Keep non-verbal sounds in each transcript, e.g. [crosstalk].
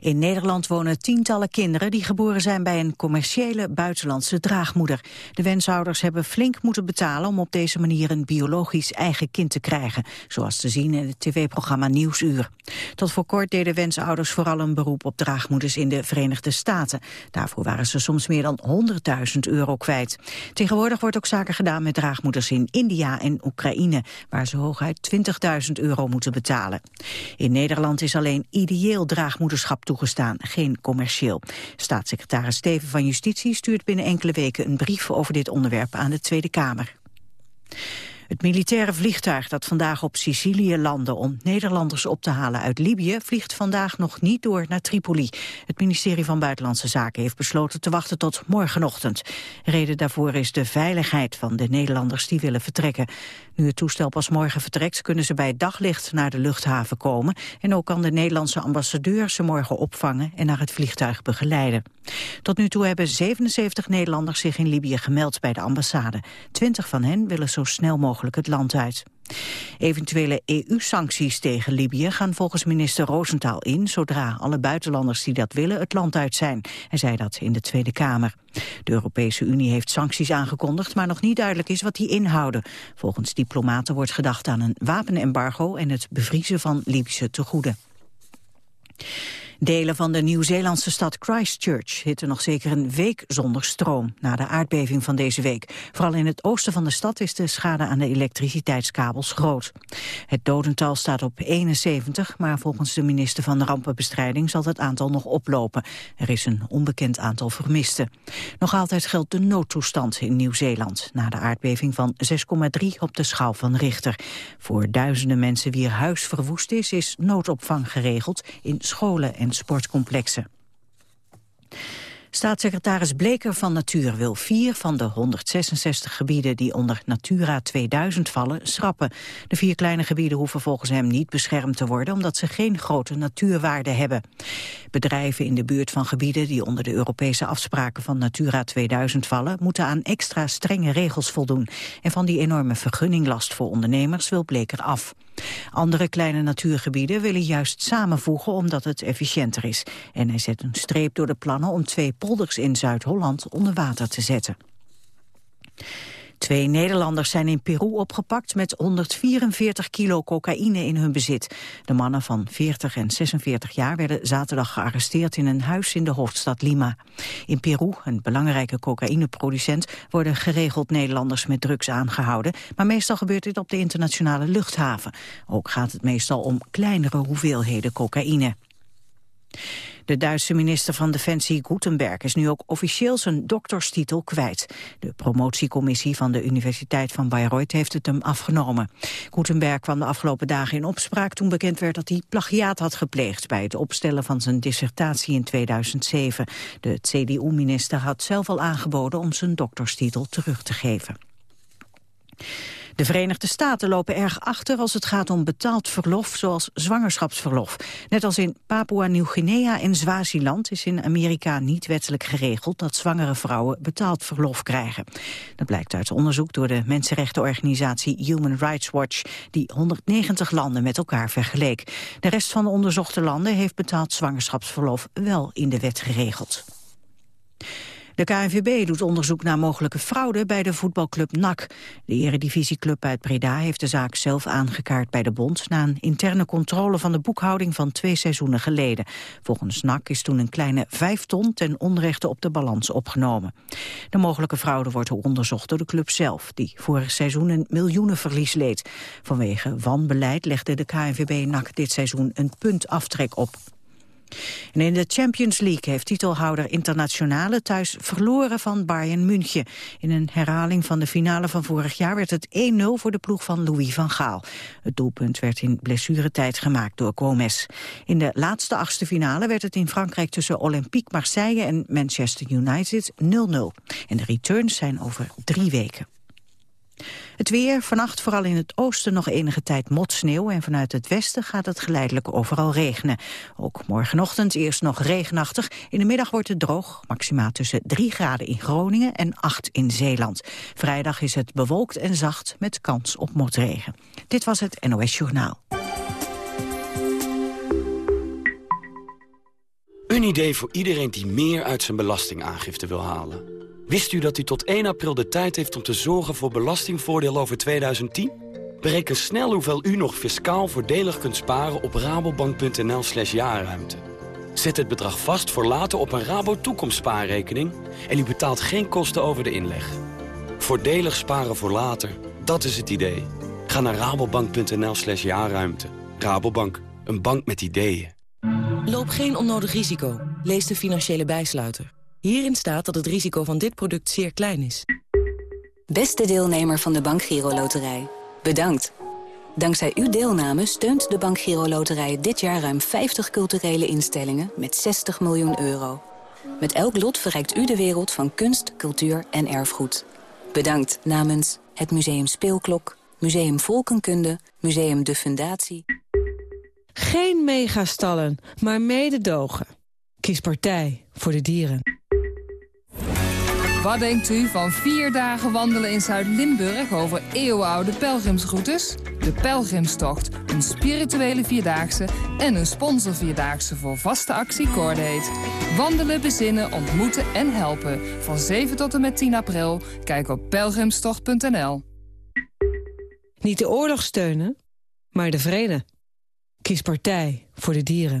In Nederland wonen tientallen kinderen die geboren zijn bij een commerciële buitenlandse draagmoeder. De wensouders hebben flink moeten betalen om op deze manier een biologisch eigen kind te krijgen, zoals te zien in het tv-programma Nieuwsuur. Tot voor kort deden wensouders vooral een beroep op draagmoeders in de Verenigde Staten. Daarvoor waren ze soms meer dan 100.000 euro kwijt. Tegenwoordig wordt ook zaken gedaan met draagmoeders in India en Oekraïne, waar ze hooguit 20.000 euro moeten betalen. In Nederland is alleen ideeel draagmoeder toegestaan, geen commercieel. Staatssecretaris Steven van Justitie stuurt binnen enkele weken een brief over dit onderwerp aan de Tweede Kamer. Het militaire vliegtuig dat vandaag op Sicilië landde om Nederlanders op te halen uit Libië vliegt vandaag nog niet door naar Tripoli. Het ministerie van Buitenlandse Zaken heeft besloten te wachten tot morgenochtend. Reden daarvoor is de veiligheid van de Nederlanders die willen vertrekken. Nu het toestel pas morgen vertrekt kunnen ze bij daglicht naar de luchthaven komen en ook kan de Nederlandse ambassadeur ze morgen opvangen en naar het vliegtuig begeleiden. Tot nu toe hebben 77 Nederlanders zich in Libië gemeld bij de ambassade. 20 van hen willen zo snel mogelijk het land uit. Eventuele EU-sancties tegen Libië gaan volgens minister Roosentaal in... zodra alle buitenlanders die dat willen het land uit zijn. Hij zei dat in de Tweede Kamer. De Europese Unie heeft sancties aangekondigd... maar nog niet duidelijk is wat die inhouden. Volgens diplomaten wordt gedacht aan een wapenembargo... en het bevriezen van Libische tegoeden. Delen van de Nieuw-Zeelandse stad Christchurch zitten nog zeker een week zonder stroom na de aardbeving van deze week. Vooral in het oosten van de stad is de schade aan de elektriciteitskabels groot. Het dodental staat op 71, maar volgens de minister van Rampenbestrijding zal het aantal nog oplopen. Er is een onbekend aantal vermisten. Nog altijd geldt de noodtoestand in Nieuw-Zeeland na de aardbeving van 6,3 op de schaal van Richter. Voor duizenden mensen wie huis verwoest is, is noodopvang geregeld in scholen en sportcomplexen. Staatssecretaris Bleker van Natuur wil vier van de 166 gebieden die onder Natura 2000 vallen schrappen. De vier kleine gebieden hoeven volgens hem niet beschermd te worden omdat ze geen grote natuurwaarde hebben. Bedrijven in de buurt van gebieden die onder de Europese afspraken van Natura 2000 vallen moeten aan extra strenge regels voldoen. En van die enorme vergunninglast voor ondernemers wil Bleker af. Andere kleine natuurgebieden willen juist samenvoegen omdat het efficiënter is. En hij zet een streep door de plannen om twee polders in Zuid-Holland onder water te zetten. Twee Nederlanders zijn in Peru opgepakt met 144 kilo cocaïne in hun bezit. De mannen van 40 en 46 jaar werden zaterdag gearresteerd in een huis in de hoofdstad Lima. In Peru, een belangrijke cocaïneproducent, worden geregeld Nederlanders met drugs aangehouden. Maar meestal gebeurt dit op de internationale luchthaven. Ook gaat het meestal om kleinere hoeveelheden cocaïne. De Duitse minister van Defensie Gutenberg is nu ook officieel zijn dokterstitel kwijt. De promotiecommissie van de Universiteit van Bayreuth heeft het hem afgenomen. Gutenberg kwam de afgelopen dagen in opspraak toen bekend werd dat hij plagiaat had gepleegd bij het opstellen van zijn dissertatie in 2007. De CDU-minister had zelf al aangeboden om zijn dokterstitel terug te geven. De Verenigde Staten lopen erg achter als het gaat om betaald verlof, zoals zwangerschapsverlof. Net als in Papua-Nieuw-Guinea en Swaziland is in Amerika niet wettelijk geregeld dat zwangere vrouwen betaald verlof krijgen. Dat blijkt uit onderzoek door de mensenrechtenorganisatie Human Rights Watch, die 190 landen met elkaar vergeleek. De rest van de onderzochte landen heeft betaald zwangerschapsverlof wel in de wet geregeld. De KNVB doet onderzoek naar mogelijke fraude bij de voetbalclub NAC. De eredivisieclub uit Breda heeft de zaak zelf aangekaart bij de bond... na een interne controle van de boekhouding van twee seizoenen geleden. Volgens NAC is toen een kleine vijf ton ten onrechte op de balans opgenomen. De mogelijke fraude wordt onderzocht door de club zelf... die vorig seizoen een miljoenenverlies leed. Vanwege wanbeleid legde de KNVB NAC dit seizoen een puntaftrek op. In de Champions League heeft titelhouder Internationale thuis verloren van Bayern München. In een herhaling van de finale van vorig jaar werd het 1-0 voor de ploeg van Louis van Gaal. Het doelpunt werd in blessuretijd gemaakt door Gomez. In de laatste achtste finale werd het in Frankrijk tussen Olympique Marseille en Manchester United 0-0. En de returns zijn over drie weken. Het weer, vannacht vooral in het oosten nog enige tijd motsneeuw... en vanuit het westen gaat het geleidelijk overal regenen. Ook morgenochtend eerst nog regenachtig. In de middag wordt het droog, maximaal tussen 3 graden in Groningen en 8 in Zeeland. Vrijdag is het bewolkt en zacht met kans op motregen. Dit was het NOS Journaal. Een idee voor iedereen die meer uit zijn belastingaangifte wil halen. Wist u dat u tot 1 april de tijd heeft om te zorgen voor belastingvoordeel over 2010? Bereken snel hoeveel u nog fiscaal voordelig kunt sparen op rabobank.nl slash jaarruimte. Zet het bedrag vast voor later op een Rabo toekomstspaarrekening en u betaalt geen kosten over de inleg. Voordelig sparen voor later, dat is het idee. Ga naar rabobank.nl slash jaarruimte. Rabobank, een bank met ideeën. Loop geen onnodig risico. Lees de financiële bijsluiter. Hierin staat dat het risico van dit product zeer klein is. Beste deelnemer van de Bank Giro Loterij. Bedankt. Dankzij uw deelname steunt de Bank Giro Loterij dit jaar ruim 50 culturele instellingen met 60 miljoen euro. Met elk lot verrijkt u de wereld van kunst, cultuur en erfgoed. Bedankt namens het Museum Speelklok, Museum Volkenkunde, Museum De Fundatie. Geen megastallen, maar mededogen. Kies partij voor de dieren. Wat denkt u van vier dagen wandelen in Zuid-Limburg over eeuwenoude pelgrimsroutes? De Pelgrimstocht, een spirituele vierdaagse en een sponsorvierdaagse voor vaste actie Cordate. Wandelen, bezinnen, ontmoeten en helpen. Van 7 tot en met 10 april. Kijk op pelgrimstocht.nl. Niet de oorlog steunen, maar de vrede. Kies partij voor de dieren.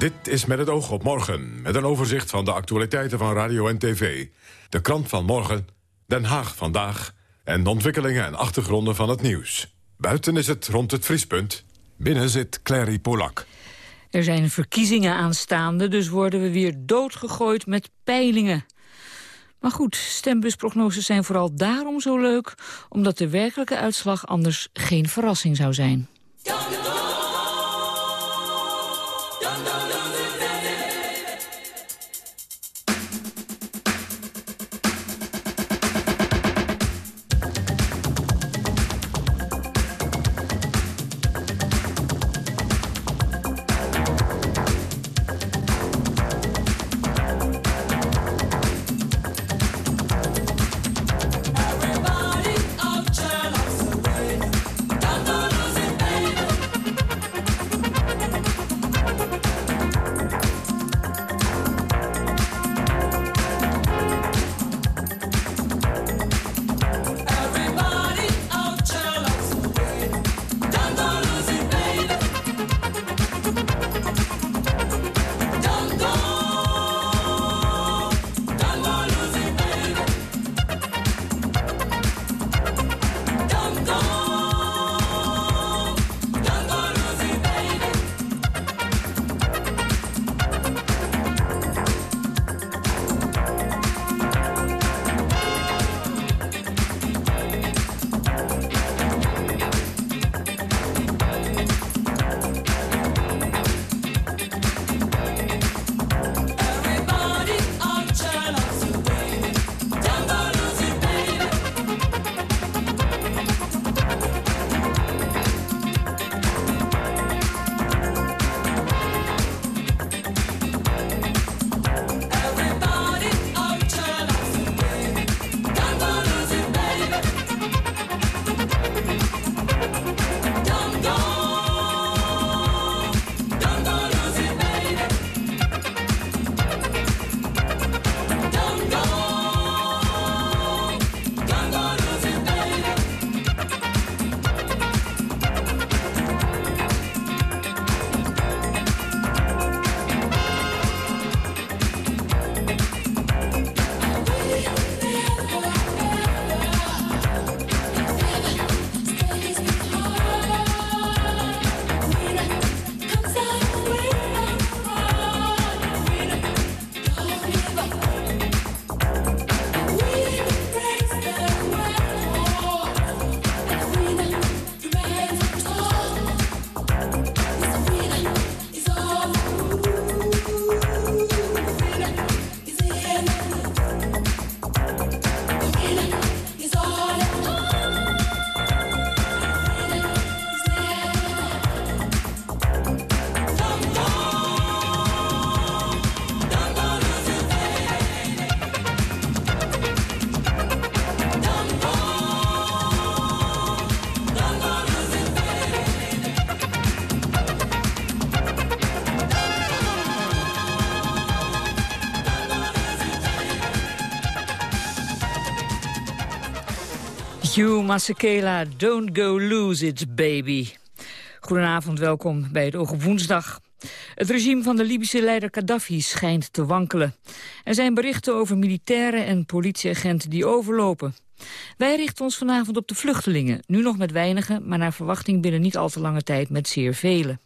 Dit is met het oog op morgen, met een overzicht van de actualiteiten van radio en tv. De krant van morgen, Den Haag vandaag... en de ontwikkelingen en achtergronden van het nieuws. Buiten is het rond het vriespunt. Binnen zit Clary Polak. Er zijn verkiezingen aanstaande, dus worden we weer doodgegooid met peilingen. Maar goed, stembusprognoses zijn vooral daarom zo leuk... omdat de werkelijke uitslag anders geen verrassing zou zijn. Hugh Masekela, don't go lose it, baby. Goedenavond, welkom bij het Oog op Woensdag. Het regime van de Libische leider Gaddafi schijnt te wankelen. Er zijn berichten over militairen en politieagenten die overlopen. Wij richten ons vanavond op de vluchtelingen, nu nog met weinigen... maar naar verwachting binnen niet al te lange tijd met zeer velen.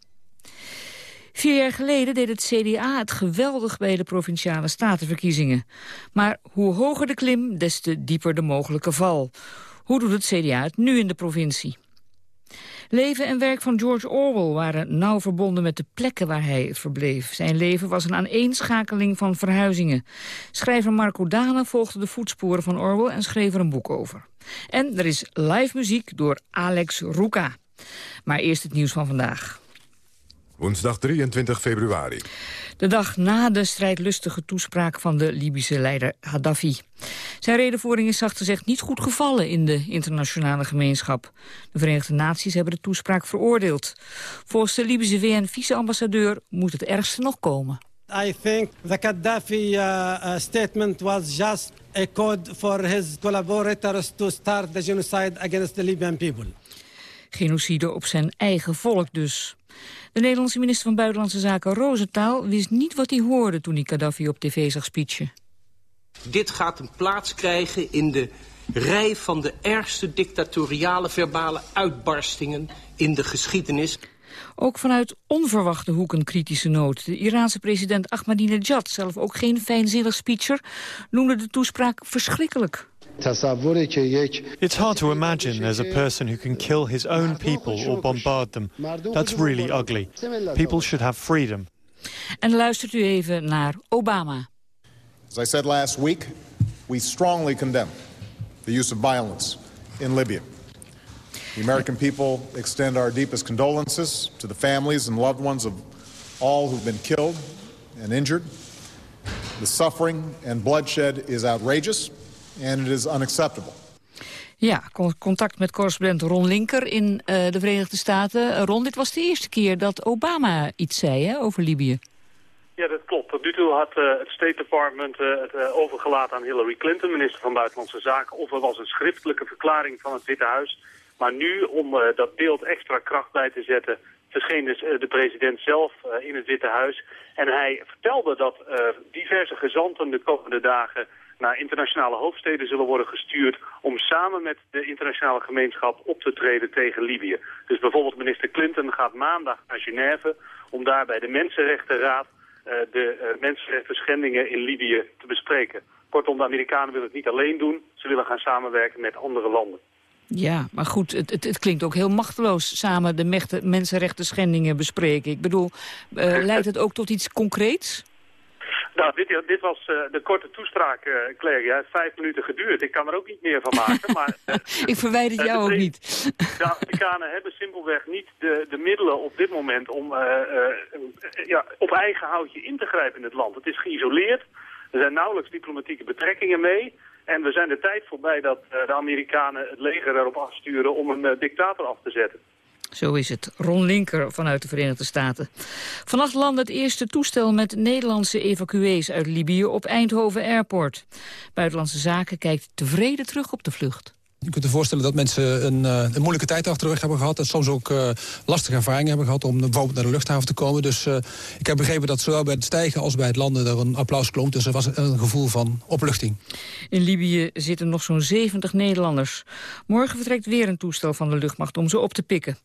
Vier jaar geleden deed het CDA het geweldig bij de Provinciale Statenverkiezingen. Maar hoe hoger de klim, des te dieper de mogelijke val. Hoe doet het CDA het nu in de provincie? Leven en werk van George Orwell waren nauw verbonden met de plekken waar hij verbleef. Zijn leven was een aaneenschakeling van verhuizingen. Schrijver Marco Dane volgde de voetsporen van Orwell en schreef er een boek over. En er is live muziek door Alex Ruka. Maar eerst het nieuws van vandaag. Woensdag 23 februari. De dag na de strijdlustige toespraak van de Libische leider Gaddafi. Zijn redenvoering is zacht gezegd niet goed gevallen in de internationale gemeenschap. De Verenigde Naties hebben de toespraak veroordeeld. Volgens de Libische VN-vice-ambassadeur moet het ergste nog komen. I think the Gaddafi uh, uh, statement was just a code for his collaborators to start the genocide against the Libyan people. Genocide op zijn eigen volk dus. De Nederlandse minister van Buitenlandse Zaken Rozentaal wist niet wat hij hoorde toen hij Gaddafi op tv zag speechen. Dit gaat een plaats krijgen in de rij van de ergste dictatoriale verbale uitbarstingen in de geschiedenis. Ook vanuit onverwachte hoeken kritische noot. De Iraanse president Ahmadinejad, zelf ook geen fijnzinnig speecher, noemde de toespraak verschrikkelijk. It's hard to imagine there's a person who can kill his own people or bombard them. That's really ugly. People should have freedom. En luistert u even naar Obama. As I said last week, we strongly condemn the use of violence in Libya. The American people extend our deepest condolences to the families and loved ones of all who've been killed and injured. The suffering and bloodshed is outrageous and it is unacceptable. Ja, contact met correspondent Ron Linker in uh, de Verenigde Staten. Ron, dit was de eerste keer dat Obama iets zei hè, over Libië. Ja, dat klopt. Tot nu toe had uh, het State Department uh, het uh, overgelaten aan Hillary Clinton, minister van Buitenlandse Zaken. Of er was een schriftelijke verklaring van het Witte Huis. Maar nu, om dat beeld extra kracht bij te zetten, verscheen dus de president zelf in het Witte Huis. En hij vertelde dat diverse gezanten de komende dagen naar internationale hoofdsteden zullen worden gestuurd om samen met de internationale gemeenschap op te treden tegen Libië. Dus bijvoorbeeld minister Clinton gaat maandag naar Genève om daar bij de Mensenrechtenraad uh, de uh, mensenrechten schendingen in Libië te bespreken. Kortom, de Amerikanen willen het niet alleen doen, ze willen gaan samenwerken met andere landen. Ja, maar goed, het, het, het klinkt ook heel machteloos samen de mensenrechten schendingen bespreken. Ik bedoel, uh, [laughs] leidt het ook tot iets concreets? Nou, dit, dit was uh, de korte toespraak, uh, Claire. Ja, vijf minuten geduurd. Ik kan er ook niet meer van maken. Maar, uh, [laughs] ik verwijder jou ook niet. [laughs] De Amerikanen hebben simpelweg niet de, de middelen op dit moment om ja, op eigen houtje in te grijpen in het land. Het is geïsoleerd. Er zijn nauwelijks diplomatieke betrekkingen mee. En we zijn de tijd voorbij dat de Amerikanen het leger erop afsturen om een dictator af te zetten. Zo is het. Ron Linker vanuit de Verenigde Staten. Vannacht landde het eerste toestel met Nederlandse evacuees uit Libië op Eindhoven Airport. Buitenlandse Zaken kijkt tevreden terug op de vlucht. Je kunt je voorstellen dat mensen een, uh, een moeilijke tijd achter de rug hebben gehad. En soms ook uh, lastige ervaringen hebben gehad om bijvoorbeeld naar de luchthaven te komen. Dus uh, ik heb begrepen dat zowel bij het stijgen als bij het landen er een applaus klonk. Dus er was een gevoel van opluchting. In Libië zitten nog zo'n 70 Nederlanders. Morgen vertrekt weer een toestel van de luchtmacht om ze op te pikken.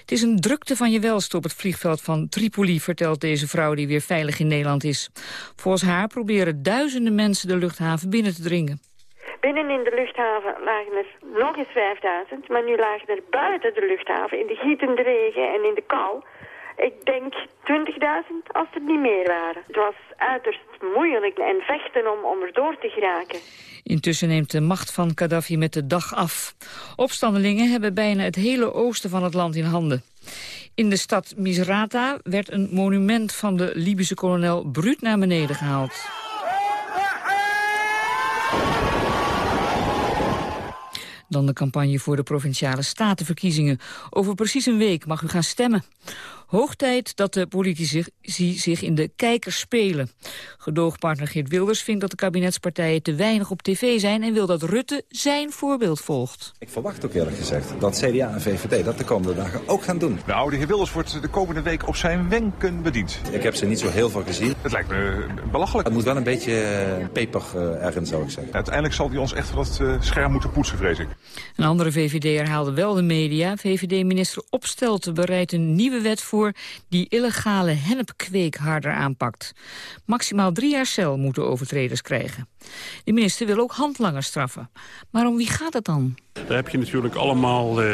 Het is een drukte van je welste op het vliegveld van Tripoli, vertelt deze vrouw die weer veilig in Nederland is. Volgens haar proberen duizenden mensen de luchthaven binnen te dringen. Binnen in de luchthaven lagen er nog eens 5000, maar nu lagen er buiten de luchthaven in de gietende regen en in de kou ik denk 20.000 als het niet meer waren. Het was uiterst moeilijk en vechten om, om erdoor te geraken. Intussen neemt de macht van Gaddafi met de dag af. Opstandelingen hebben bijna het hele oosten van het land in handen. In de stad Misrata werd een monument van de Libische kolonel Brut naar beneden gehaald. Dan de campagne voor de Provinciale Statenverkiezingen. Over precies een week mag u gaan stemmen. Hoog tijd dat de politici zich in de kijkers spelen. Gedoogpartner Geert Wilders vindt dat de kabinetspartijen te weinig op tv zijn... en wil dat Rutte zijn voorbeeld volgt. Ik verwacht ook eerlijk gezegd dat CDA en VVD dat de komende dagen ook gaan doen. De oude heer Wilders wordt de komende week op zijn wenken bediend. Ik heb ze niet zo heel veel gezien. Het lijkt me belachelijk. Het moet wel een beetje eh, peper uh, erin, zou ik zeggen. Uiteindelijk zal hij ons echt dat uh, scherm moeten poetsen, vrees ik. Een andere VVD herhaalde wel de media. VVD-minister Opstelten bereidt een nieuwe wet voor... die illegale hennepkweek harder aanpakt. Maximaal drie jaar cel moeten overtreders krijgen. De minister wil ook handlangers straffen. Maar om wie gaat het dan? Daar heb je natuurlijk allemaal uh,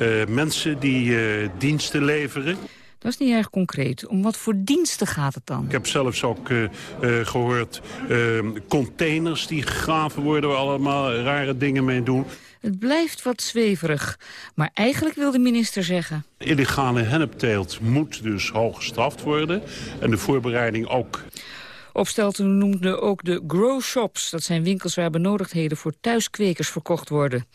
uh, mensen die uh, diensten leveren. Dat is niet erg concreet. Om wat voor diensten gaat het dan? Ik heb zelfs ook uh, uh, gehoord uh, containers die gegraven worden... waar allemaal rare dingen mee doen. Het blijft wat zweverig. Maar eigenlijk wil de minister zeggen... Illegale hennepteelt moet dus hoog gestraft worden. En de voorbereiding ook. Opstelten noemde ook de grow shops. Dat zijn winkels waar benodigdheden voor thuiskwekers verkocht worden.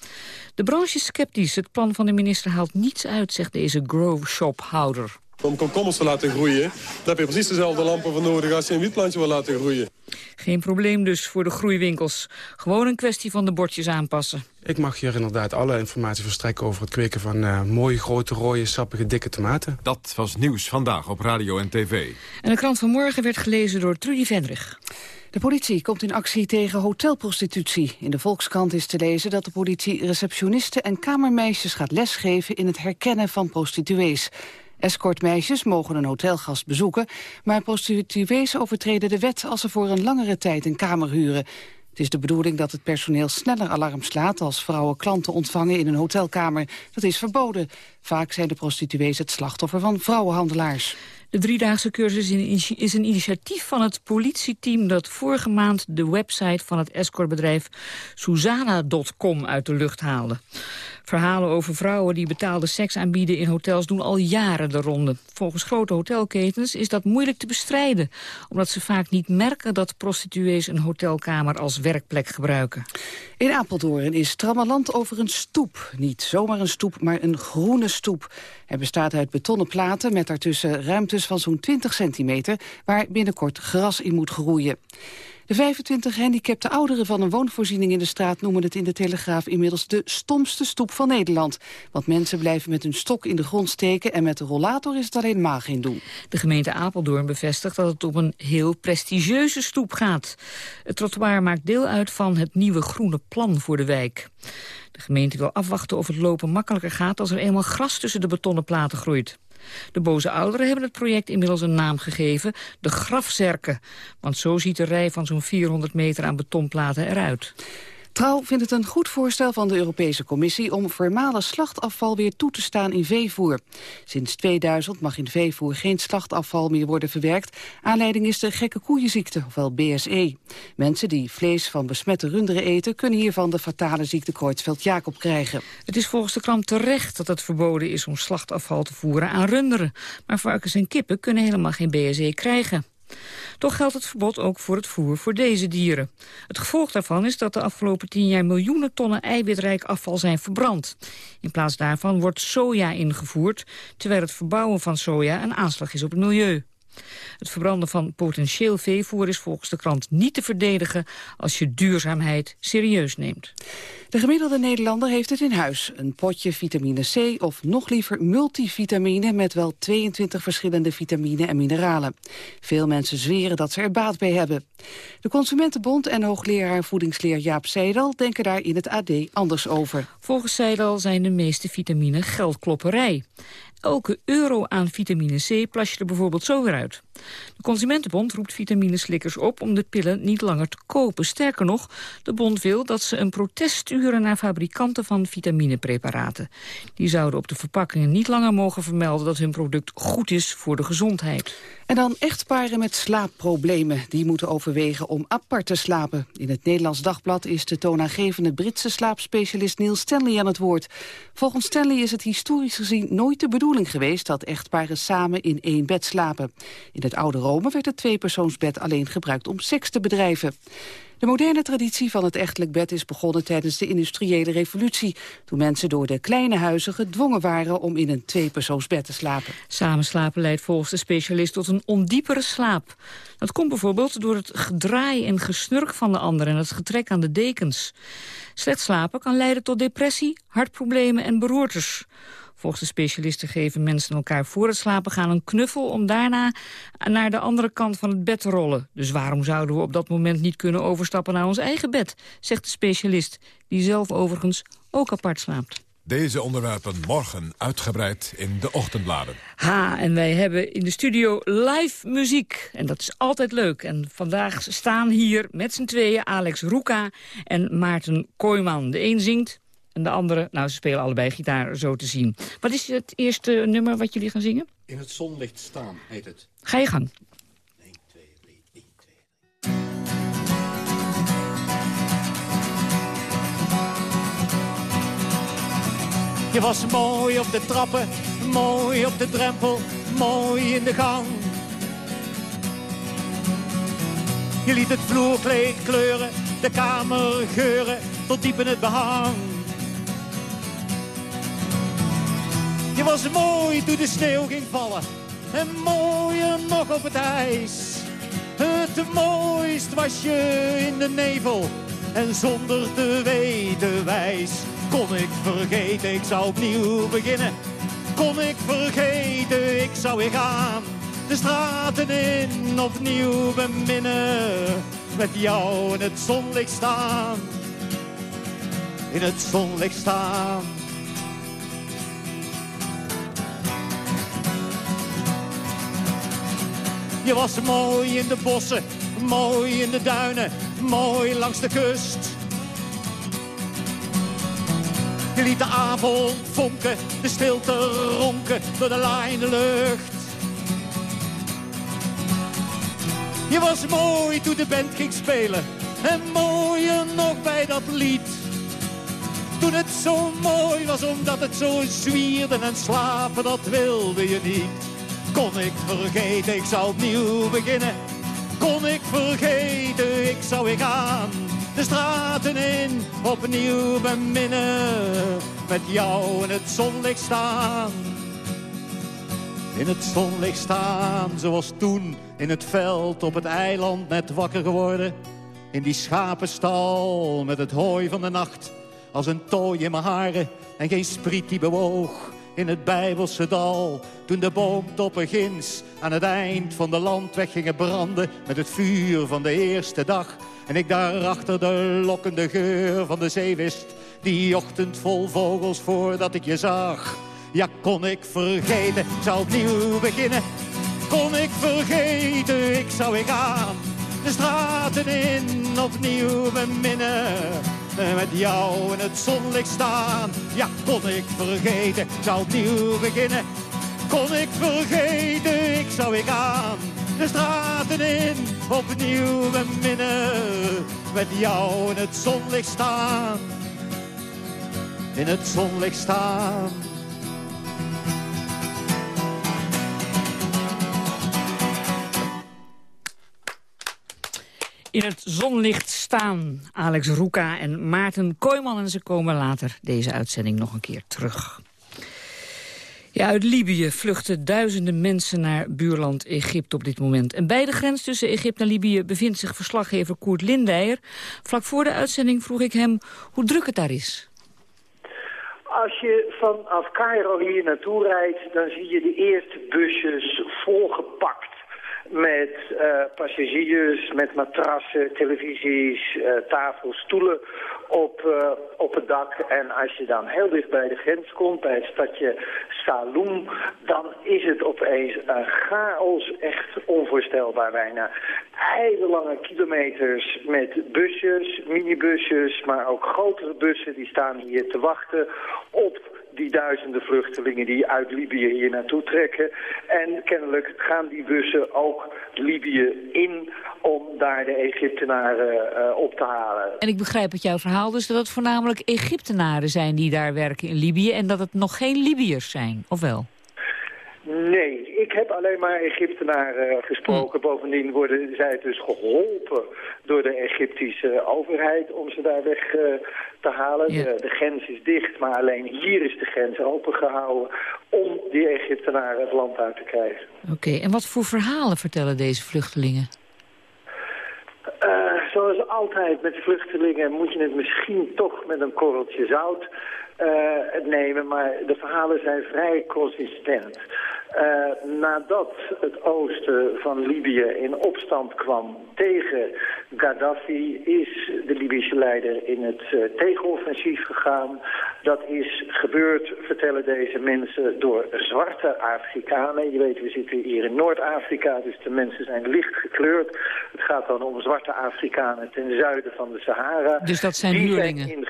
De branche is sceptisch. Het plan van de minister haalt niets uit, zegt deze grow shop houder. Om komkommers te laten groeien, daar heb je precies dezelfde lampen voor nodig als je een wietplantje wil laten groeien. Geen probleem dus voor de groeiwinkels. Gewoon een kwestie van de bordjes aanpassen. Ik mag hier inderdaad alle informatie verstrekken over het kweken van uh, mooie, grote, rode, sappige, dikke tomaten. Dat was nieuws vandaag op radio en tv. En de krant van morgen werd gelezen door Trudy Vendrich. De politie komt in actie tegen hotelprostitutie. In de Volkskrant is te lezen dat de politie receptionisten en kamermeisjes gaat lesgeven in het herkennen van prostituees. Escortmeisjes mogen een hotelgast bezoeken, maar prostituees overtreden de wet als ze voor een langere tijd een kamer huren. Het is de bedoeling dat het personeel sneller alarm slaat als vrouwen klanten ontvangen in een hotelkamer. Dat is verboden. Vaak zijn de prostituees het slachtoffer van vrouwenhandelaars. De driedaagse cursus is een initiatief van het politieteam... dat vorige maand de website van het escortbedrijf Susanna.com uit de lucht haalde. Verhalen over vrouwen die betaalde seks aanbieden in hotels doen al jaren de ronde. Volgens grote hotelketens is dat moeilijk te bestrijden, omdat ze vaak niet merken dat prostituees een hotelkamer als werkplek gebruiken. In Apeldoorn is trammeland over een stoep. Niet zomaar een stoep, maar een groene stoep. Hij bestaat uit betonnen platen met daartussen ruimtes van zo'n 20 centimeter... waar binnenkort gras in moet groeien. De 25 gehandicapte ouderen van een woonvoorziening in de straat noemen het in de Telegraaf inmiddels de stomste stoep van Nederland. Want mensen blijven met hun stok in de grond steken en met de rollator is het alleen maar geen doen. De gemeente Apeldoorn bevestigt dat het om een heel prestigieuze stoep gaat. Het trottoir maakt deel uit van het nieuwe groene plan voor de wijk. De gemeente wil afwachten of het lopen makkelijker gaat als er eenmaal gras tussen de betonnen platen groeit. De boze ouderen hebben het project inmiddels een naam gegeven, de grafzerken. Want zo ziet de rij van zo'n 400 meter aan betonplaten eruit. Trouw vindt het een goed voorstel van de Europese Commissie om vermalen slachtafval weer toe te staan in veevoer. Sinds 2000 mag in veevoer geen slachtafval meer worden verwerkt. Aanleiding is de gekke koeienziekte, ofwel BSE. Mensen die vlees van besmette runderen eten kunnen hiervan de fatale ziekte Kreutzfeldt-Jacob krijgen. Het is volgens de krant terecht dat het verboden is om slachtafval te voeren aan runderen. Maar varkens en kippen kunnen helemaal geen BSE krijgen. Toch geldt het verbod ook voor het voer voor deze dieren. Het gevolg daarvan is dat de afgelopen tien jaar miljoenen tonnen eiwitrijk afval zijn verbrand. In plaats daarvan wordt soja ingevoerd, terwijl het verbouwen van soja een aanslag is op het milieu. Het verbranden van potentieel veevoer is volgens de krant niet te verdedigen als je duurzaamheid serieus neemt. De gemiddelde Nederlander heeft het in huis. Een potje vitamine C of nog liever multivitamine... met wel 22 verschillende vitamine en mineralen. Veel mensen zweren dat ze er baat bij hebben. De Consumentenbond en hoogleraar voedingsleer Jaap Seidel... denken daar in het AD anders over. Volgens Seidel zijn de meeste vitamine geldklopperij. Elke euro aan vitamine C plas je er bijvoorbeeld zo weer uit. De Consumentenbond roept vitamineslikkers op om de pillen niet langer te kopen. Sterker nog, de bond wil dat ze een protest sturen naar fabrikanten van vitaminepreparaten. Die zouden op de verpakkingen niet langer mogen vermelden dat hun product goed is voor de gezondheid. En dan echtparen met slaapproblemen. Die moeten overwegen om apart te slapen. In het Nederlands Dagblad is de toonaangevende Britse slaapspecialist Neil Stanley aan het woord. Volgens Stanley is het historisch gezien nooit de bedoeling geweest dat echtparen samen in één bed slapen. In het oude Rome werd het tweepersoonsbed alleen gebruikt om seks te bedrijven. De moderne traditie van het echtelijk bed is begonnen tijdens de industriële revolutie, toen mensen door de kleine huizen gedwongen waren om in een tweepersoonsbed te slapen. Samenslapen leidt volgens de specialist tot een ondiepere slaap. Dat komt bijvoorbeeld door het gedraai en gesnurk van de ander en het getrek aan de dekens. Slecht slapen kan leiden tot depressie, hartproblemen en beroertes. Volgens de specialisten geven mensen elkaar voor het slapen gaan een knuffel... om daarna naar de andere kant van het bed te rollen. Dus waarom zouden we op dat moment niet kunnen overstappen naar ons eigen bed... zegt de specialist, die zelf overigens ook apart slaapt. Deze onderwerpen morgen uitgebreid in de ochtendbladen. Ha, en wij hebben in de studio live muziek. En dat is altijd leuk. En vandaag staan hier met z'n tweeën Alex Roeka en Maarten Kooijman. De een zingt, en de andere, nou, ze spelen allebei gitaar, zo te zien. Wat is het eerste nummer wat jullie gaan zingen? In het zonlicht staan, heet het. Ga je gang. 1, 2, 3, 1, 2, 3. Je was mooi op de trappen, mooi op de drempel, mooi in de gang. Je liet het vloerkleed kleuren, de kamer geuren, tot diep in het behang. Je was mooi toen de sneeuw ging vallen. En mooier nog op het ijs. Het mooist was je in de nevel. En zonder te weten wijs. Kon ik vergeten, ik zou opnieuw beginnen. Kon ik vergeten, ik zou weer gaan. De straten in, opnieuw beminnen. Met jou in het zonlicht staan. In het zonlicht staan. Je was mooi in de bossen, mooi in de duinen, mooi langs de kust. Je liet de avond vonken, de stilte ronken door de laaiende lucht. Je was mooi toen de band ging spelen en mooier nog bij dat lied. Toen het zo mooi was omdat het zo zwierde en slapen dat wilde je niet. Kon ik vergeten, ik zou opnieuw beginnen. Kon ik vergeten, ik zou weer gaan. De straten in, opnieuw beminnen. Met jou in het zonlicht staan. In het zonlicht staan, zoals toen in het veld op het eiland net wakker geworden. In die schapenstal met het hooi van de nacht. Als een tooi in mijn haren en geen spriet die bewoog in het Bijbelse dal. Toen de boomtoppen gins aan het eind van de landweg gingen branden... met het vuur van de eerste dag. En ik daarachter de lokkende geur van de zee wist. Die ochtend vol vogels voordat ik je zag. Ja, kon ik vergeten, zou opnieuw beginnen. Kon ik vergeten, ik zou ik gaan. De straten in, opnieuw beminnen met jou in het zonlicht staan. Ja, kon ik vergeten, zou opnieuw beginnen. Kon ik vergeten, ik zou ik aan de straten in, opnieuw beminnen. Met jou in het zonlicht staan, in het zonlicht staan. In het zonlicht staan. Alex Roeka en Maarten Kooijman. En ze komen later deze uitzending nog een keer terug. Ja, uit Libië vluchten duizenden mensen naar buurland Egypte op dit moment. En bij de grens tussen Egypte en Libië bevindt zich verslaggever Koert Lindeyer. Vlak voor de uitzending vroeg ik hem hoe druk het daar is. Als je vanaf Cairo hier naartoe rijdt, dan zie je de eerste busjes volgepakt met uh, passagiers, met matrassen, televisies, uh, tafels, stoelen op, uh, op het dak. En als je dan heel dicht bij de grens komt, bij het stadje Saloum, dan is het opeens een chaos, echt onvoorstelbaar bijna. Eilenlange kilometers met busjes, minibusjes, maar ook grotere bussen, die staan hier te wachten op die duizenden vluchtelingen die uit Libië hier naartoe trekken. En kennelijk gaan die bussen ook Libië in om daar de Egyptenaren uh, op te halen. En ik begrijp uit jouw verhaal dus dat het voornamelijk Egyptenaren zijn die daar werken in Libië... en dat het nog geen Libiërs zijn, of wel? Nee, ik heb alleen maar Egyptenaren uh, gesproken. Bovendien worden zij dus geholpen door de Egyptische overheid om ze daar weg uh, te halen. De, de, grens is dicht, maar alleen hier is de grens opengehouden om die Egyptenaren het land uit te krijgen. Oké, en wat voor verhalen vertellen deze vluchtelingen? Uh, zoals altijd met vluchtelingen moet je het misschien toch met een korreltje zout uh, nemen, maar de verhalen zijn vrij consistent. Uh, nadat het oosten van Libië in opstand kwam tegen Gaddafi... is de Libische leider in het uh, tegenoffensief gegaan. Dat is gebeurd, vertellen deze mensen, door zwarte Afrikanen. Je weet, we zitten hier in Noord-Afrika, dus de mensen zijn licht gekleurd. Het gaat dan om zwarte Afrikanen ten zuiden van de Sahara. Dus dat zijn huurlingen?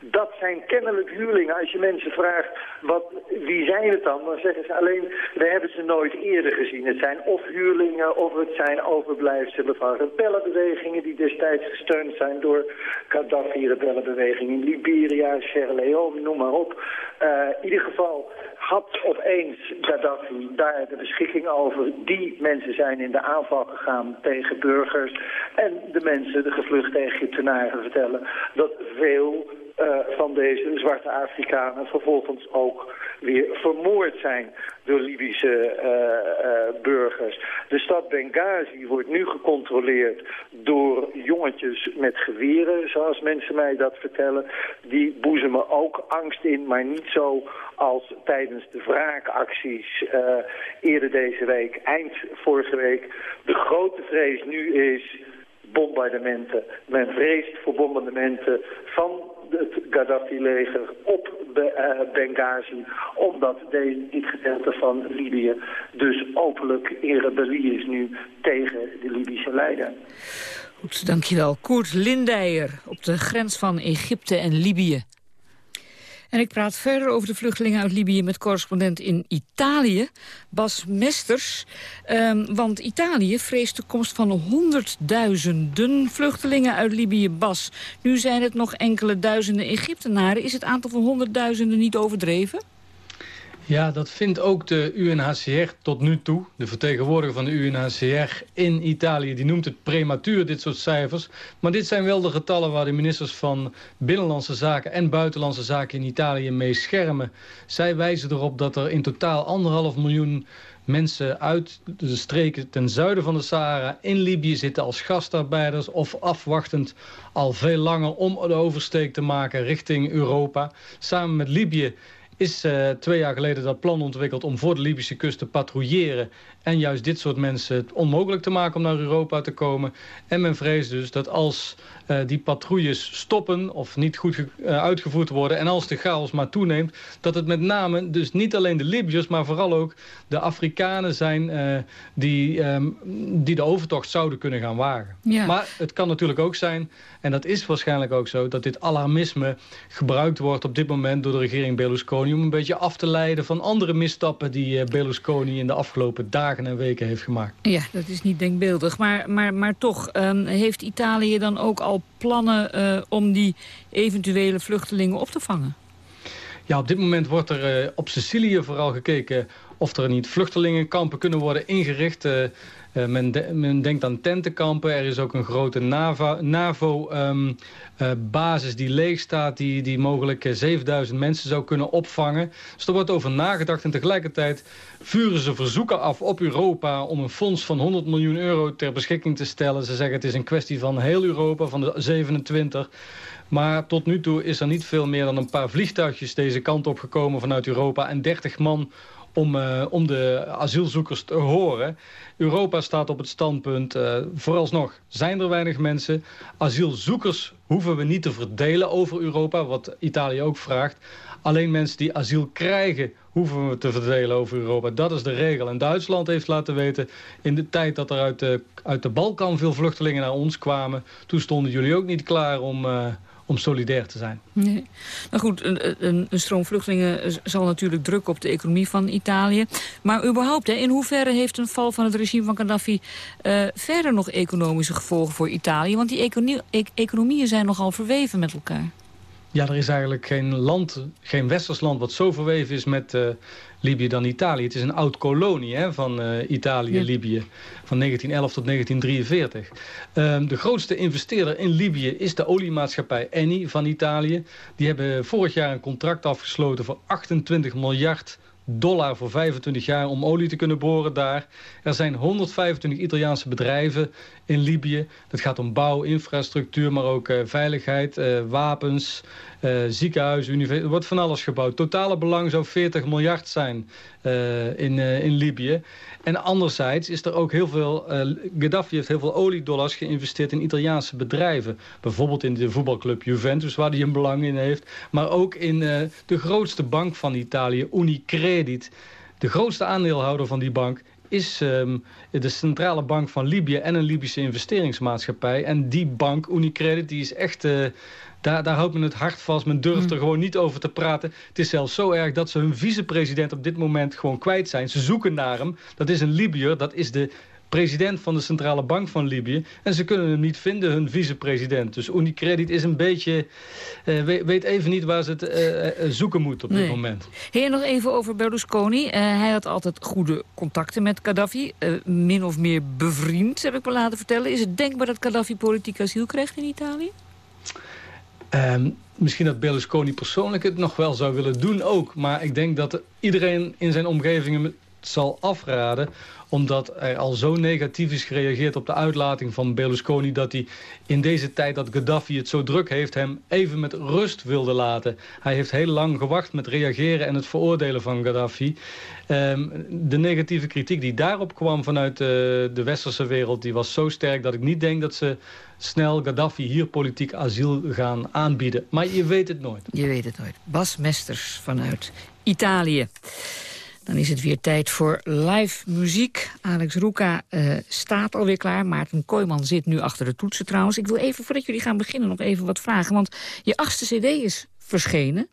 Dat zijn kennelijk huurlingen. Als je mensen vraagt, wat, wie zijn het dan? Dan zeggen ze alleen, we hebben ze nooit eerder gezien. Het zijn of huurlingen of het zijn overblijfselen van rebellenbewegingen... die destijds gesteund zijn door Gaddafi, rebellenbeweging in Liberia, Sierra Leone, noem maar op. Uh, in ieder geval had opeens Gaddafi daar de beschikking over. Die mensen zijn in de aanval gegaan tegen burgers. En de mensen, de gevluchte Egyptenaren, vertellen dat veel van deze zwarte Afrikanen vervolgens ook weer vermoord zijn door Libische uh, uh, burgers. De stad Benghazi wordt nu gecontroleerd door jongetjes met geweren, zoals mensen mij dat vertellen. Die boezemen ook angst in, maar niet zo als tijdens de wraakacties eerder deze week, eind vorige week. De grote vrees nu is bombardementen. Men vreest voor bombardementen van het Gaddafi-leger op uh, Benghazi, omdat dit gedeelte van Libië dus openlijk in rebellie is nu tegen de Libische leider. Goed, dankjewel. Koert Lindijer op de grens van Egypte en Libië. En ik praat verder over de vluchtelingen uit Libië... met correspondent in Italië, Bas Mesters. Um, want Italië vreest de komst van honderdduizenden vluchtelingen uit Libië. Bas, nu zijn het nog enkele duizenden Egyptenaren. Is het aantal van honderdduizenden niet overdreven? Ja, dat vindt ook de UNHCR tot nu toe. De vertegenwoordiger van de UNHCR in Italië... die noemt het prematuur, dit soort cijfers. Maar dit zijn wel de getallen waar de ministers van Binnenlandse Zaken... en Buitenlandse Zaken in Italië mee schermen. Zij wijzen erop dat er in totaal anderhalf miljoen mensen uit de streken ten zuiden van de Sahara in Libië zitten als gastarbeiders of afwachtend al veel langer om de oversteek te maken richting Europa. Samen met Libië is uh, twee jaar geleden dat plan ontwikkeld om voor de Libische kust te patrouilleren. En juist dit soort mensen het onmogelijk te maken om naar Europa te komen. En men vreest dus dat als uh, die patrouilles stoppen of niet goed uh, uitgevoerd worden... en als de chaos maar toeneemt, dat het met name dus niet alleen de Libiërs... maar vooral ook de Afrikanen zijn die, um, die de overtocht zouden kunnen gaan wagen. Ja. Maar het kan natuurlijk ook zijn, en dat is waarschijnlijk ook zo... dat dit alarmisme gebruikt wordt op dit moment door de regering Berlusconi... om een beetje af te leiden van andere misstappen die Berlusconi in de afgelopen dagen dagen en weken heeft gemaakt. Ja, dat is niet denkbeeldig. Maar, maar, maar toch, um, heeft Italië dan ook al plannen uh, om die eventuele vluchtelingen op te vangen? Ja, op dit moment wordt er uh, op Sicilië vooral gekeken of er niet vluchtelingenkampen kunnen worden ingericht. Uh, uh, men, men, denkt aan tentenkampen. Er is ook een grote NAVO-basis um, uh, die leeg staat... die, die mogelijk 7000 mensen zou kunnen opvangen. Dus er wordt over nagedacht. En tegelijkertijd vuren ze verzoeken af op Europa... om een fonds van 100 miljoen euro ter beschikking te stellen. Ze zeggen het is een kwestie van heel Europa, van de 27... Maar tot nu toe is er niet veel meer dan een paar vliegtuigjes deze kant op gekomen vanuit Europa... en 30 man om, uh, om de asielzoekers te horen. Europa staat op het standpunt, uh, vooralsnog zijn er weinig mensen. Asielzoekers hoeven we niet te verdelen over Europa, wat Italië ook vraagt. Alleen mensen die asiel krijgen, hoeven we te verdelen over Europa. Dat is de regel. En Duitsland heeft laten weten, in de tijd dat er uit de, uit de Balkan veel vluchtelingen naar ons kwamen... toen stonden jullie ook niet klaar om... Uh, om solidair te zijn. Nee. Nou goed, een, een, een, stroom vluchtelingen zal natuurlijk druk op de economie van Italië. Maar überhaupt, hè, in hoeverre heeft een val van het regime van Gaddafi... Uh, verder nog economische gevolgen voor Italië? Want die economie, e economieën zijn nogal verweven met elkaar. Ja, er is eigenlijk geen land, geen westers land wat zo verweven is met uh, Libië dan Italië. Het is een oud kolonie hè, van uh, Italië, Libië, van 1911 tot 1943. Um, de grootste investeerder in Libië is de oliemaatschappij Eni van Italië. Die hebben vorig jaar een contract afgesloten voor 28 miljard dollar voor 25 jaar om olie te kunnen boren daar. Er zijn 125 Italiaanse bedrijven in Libië. Dat gaat om bouw, infrastructuur, maar ook uh, veiligheid, uh, wapens, ziekenhuizen, universiteit. Er wordt van alles gebouwd. Totale belang zou 40 miljard zijn in, in Libië. En anderzijds is er ook heel veel... Gaddafi heeft heel veel oliedollars geïnvesteerd in Italiaanse bedrijven. Bijvoorbeeld in de voetbalclub Juventus, waar hij een belang in heeft. Maar ook in de grootste bank van Italië, Unicredit. De grootste aandeelhouder van die bank is um, de centrale bank van Libië en een Libische investeringsmaatschappij. En die bank, Unicredit, die is echt... daar, daar houdt men het hart vast. Men durft mm. er gewoon niet over te praten. Het is zelfs zo erg dat ze hun vicepresident op dit moment gewoon kwijt zijn. Ze zoeken naar hem. Dat is een Libiër. Dat is de president van de Centrale Bank van Libië. En ze kunnen hem niet vinden, hun vicepresident. Dus Unicredit is een beetje... Uh, weet, even niet waar ze het uh, zoeken moet op dit moment. Heer, nog even over Berlusconi. hij had altijd goede contacten met Gaddafi. min of meer bevriend, heb ik me laten vertellen. Is het denkbaar dat Gaddafi politiek asiel krijgt in Italië? Um, misschien dat Berlusconi persoonlijk het nog wel zou willen doen ook. Maar ik denk dat iedereen in zijn omgeving zal afraden omdat er al zo negatief is gereageerd op de uitlating van Berlusconi... dat hij in deze tijd dat Gaddafi het zo druk heeft... hem even met rust wilde laten. Hij heeft heel lang gewacht met reageren en het veroordelen van Gaddafi. Um, de negatieve kritiek die daarop kwam vanuit eh, de westerse wereld... die was zo sterk dat ik niet denk dat ze snel Gaddafi hier politiek asiel gaan aanbieden. Maar je weet het nooit. Je weet het nooit. Bas Mesters vanuit Italië. Dan is het weer tijd voor live muziek. Alex Roeka uh, staat alweer klaar. Maarten Kooijman zit nu achter de toetsen trouwens. Ik wil even, voordat jullie gaan beginnen, nog even wat vragen. Want je achtste cd is verschenen.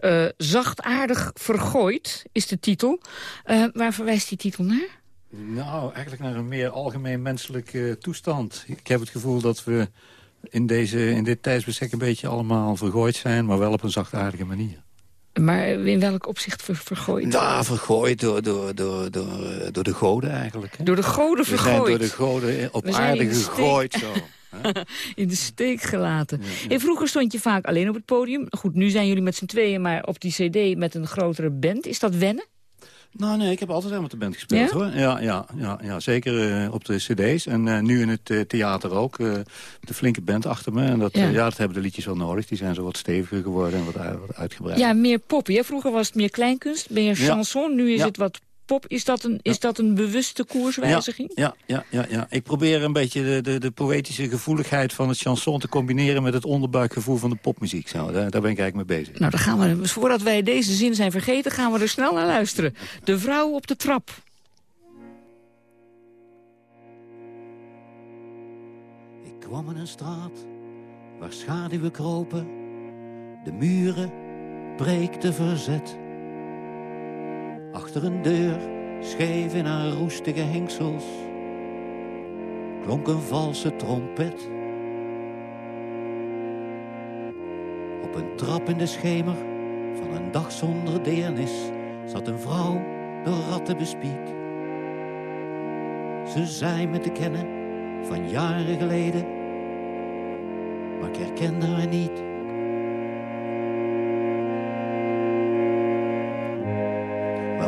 Uh, Zachtaardig vergooid is de titel. Uh, waar verwijst die titel naar? Nou, eigenlijk naar een meer algemeen menselijke toestand. Ik heb het gevoel dat we in, deze, in dit tijdsbestek een beetje allemaal vergooid zijn... maar wel op een zachtaardige manier. Maar in welk opzicht ver vergooid? Nou, vergooid door, door, door, door, door de goden eigenlijk. Hè? Door de goden vergooid? We zijn door de goden op aarde gegooid zo. [laughs] in de steek gelaten. En vroeger stond je vaak alleen op het podium. Goed, nu zijn jullie met z'n tweeën, maar op die cd met een grotere band. Is dat wennen? Nou nee, ik heb altijd helemaal met de band gespeeld hoor. Ja, ja, ja, ja zeker uh, op de cd's. En uh, nu in het uh, theater ook. de flinke band achter me. En dat, ja. ja. dat hebben de liedjes wel nodig. Die zijn zo wat steviger geworden en wat, wat uitgebreid. Ja, meer pop. Ja, vroeger was het meer kleinkunst, meer chanson. Nu is het wat pop. Is dat een, is dat een bewuste koerswijziging? Ja, ja, ja, ja, ik probeer een beetje de, de, de poëtische gevoeligheid van het chanson te combineren met het onderbuikgevoel van de popmuziek. Zo, daar, daar ben ik eigenlijk mee bezig. Nou, dan gaan we, voordat wij deze zin zijn vergeten, gaan we er snel naar luisteren. De vrouw op de trap. Ik kwam in een straat waar schaduwen kropen, de muren breekte verzet. Achter een deur, scheef haar roestige hengsels, klonk een valse trompet. Op een trap in de schemer van een dag zonder deernis zat een vrouw door ratten bespied. Ze zei me te kennen van jaren geleden, maar ik herkende haar niet.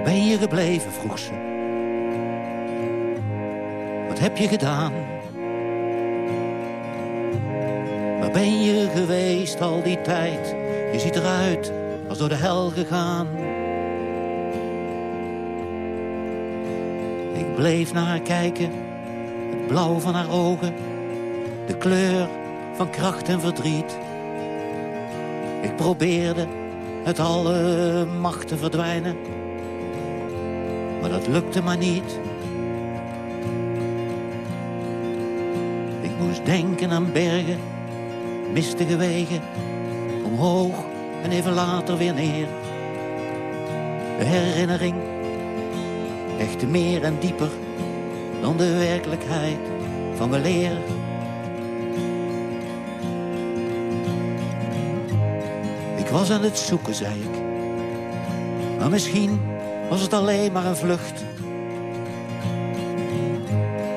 Waar ben je gebleven, vroeg ze. Wat heb je gedaan? Waar ben je geweest al die tijd? Je ziet eruit als door de hel gegaan. Ik bleef naar haar kijken, het blauw van haar ogen, de kleur van kracht en verdriet. Ik probeerde uit alle macht te verdwijnen maar dat lukte maar niet. Ik moest denken aan bergen, mistige wegen, omhoog en even later weer neer. De herinnering hechtte meer en dieper dan de werkelijkheid van weleer. was aan het zoeken, zei ik. Maar misschien was het alleen maar een vlucht.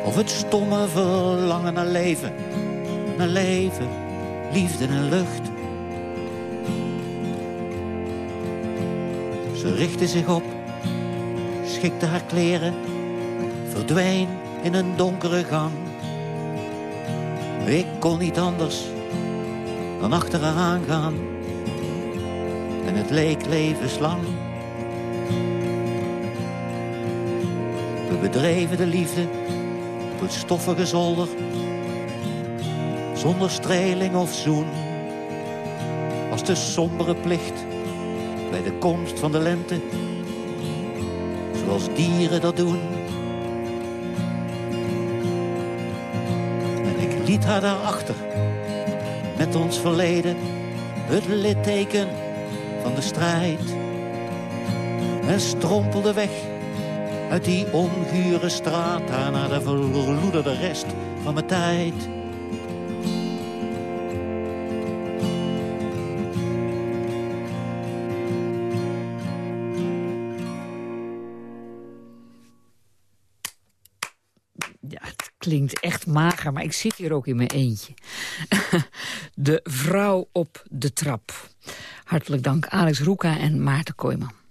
Of het stomme verlangen naar leven, naar leven, liefde en lucht. Ze richtte zich op, schikte haar kleren, verdween in een donkere gang. Ik kon niet anders dan achter haar. En het leek levenslang. Bedreven de liefde op het stoffige zolder. Zonder streling of zoen. Als de sombere plicht bij de komst van de lente. Zoals dieren dat doen. En ik liet haar daarachter. Met ons verleden. Het litteken van de strijd. En strompelde weg uit die ongure straat naar de verloederde rest van mijn tijd. Het klinkt echt mager, maar ik zit hier ook in mijn eentje. [laughs] De vrouw op de trap. Hartelijk dank Alex Roeka en Maarten Kooijman.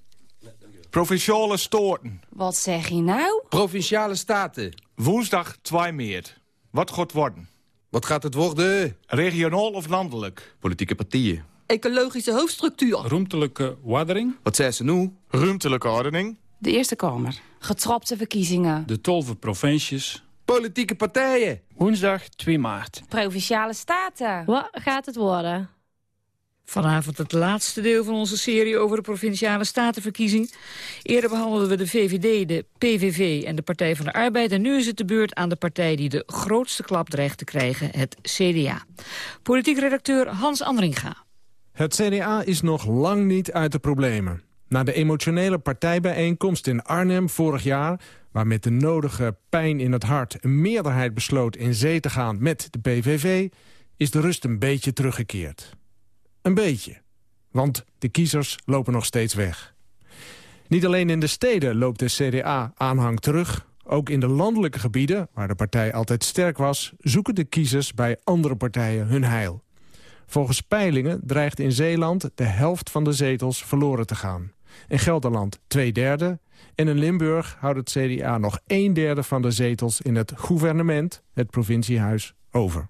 Provinciale stoorten. Wat zeg je nou? Provinciale staten. Woensdag 2 maart. Wat gaat worden? Wat gaat het worden? Regionaal of landelijk? Politieke partijen. Ecologische hoofdstructuur. Ruimtelijke waardering. Wat zei ze nu? Ruimtelijke ordening. De Eerste Kamer. Getrapte verkiezingen. De tolve provincies. Politieke partijen. Woensdag 2 maart. Provinciale staten. Wat gaat het worden? Vanavond het laatste deel van onze serie over de Provinciale Statenverkiezing. Eerder behandelden we de VVD, de PVV en de Partij van de Arbeid... en nu is het de beurt aan de partij die de grootste klap dreigt te krijgen, het CDA. Politiek redacteur Hans Andringa. Het CDA is nog lang niet uit de problemen. Na de emotionele partijbijeenkomst in Arnhem vorig jaar... waar met de nodige pijn in het hart een meerderheid besloot in zee te gaan met de PVV... is de rust een beetje teruggekeerd. Een beetje. Want de kiezers lopen nog steeds weg. Niet alleen in de steden loopt de CDA-aanhang terug. Ook in de landelijke gebieden, waar de partij altijd sterk was... zoeken de kiezers bij andere partijen hun heil. Volgens peilingen dreigt in Zeeland de helft van de zetels verloren te gaan. In Gelderland twee derde. En in Limburg houdt het CDA nog een derde van de zetels in het gouvernement, het provinciehuis, over.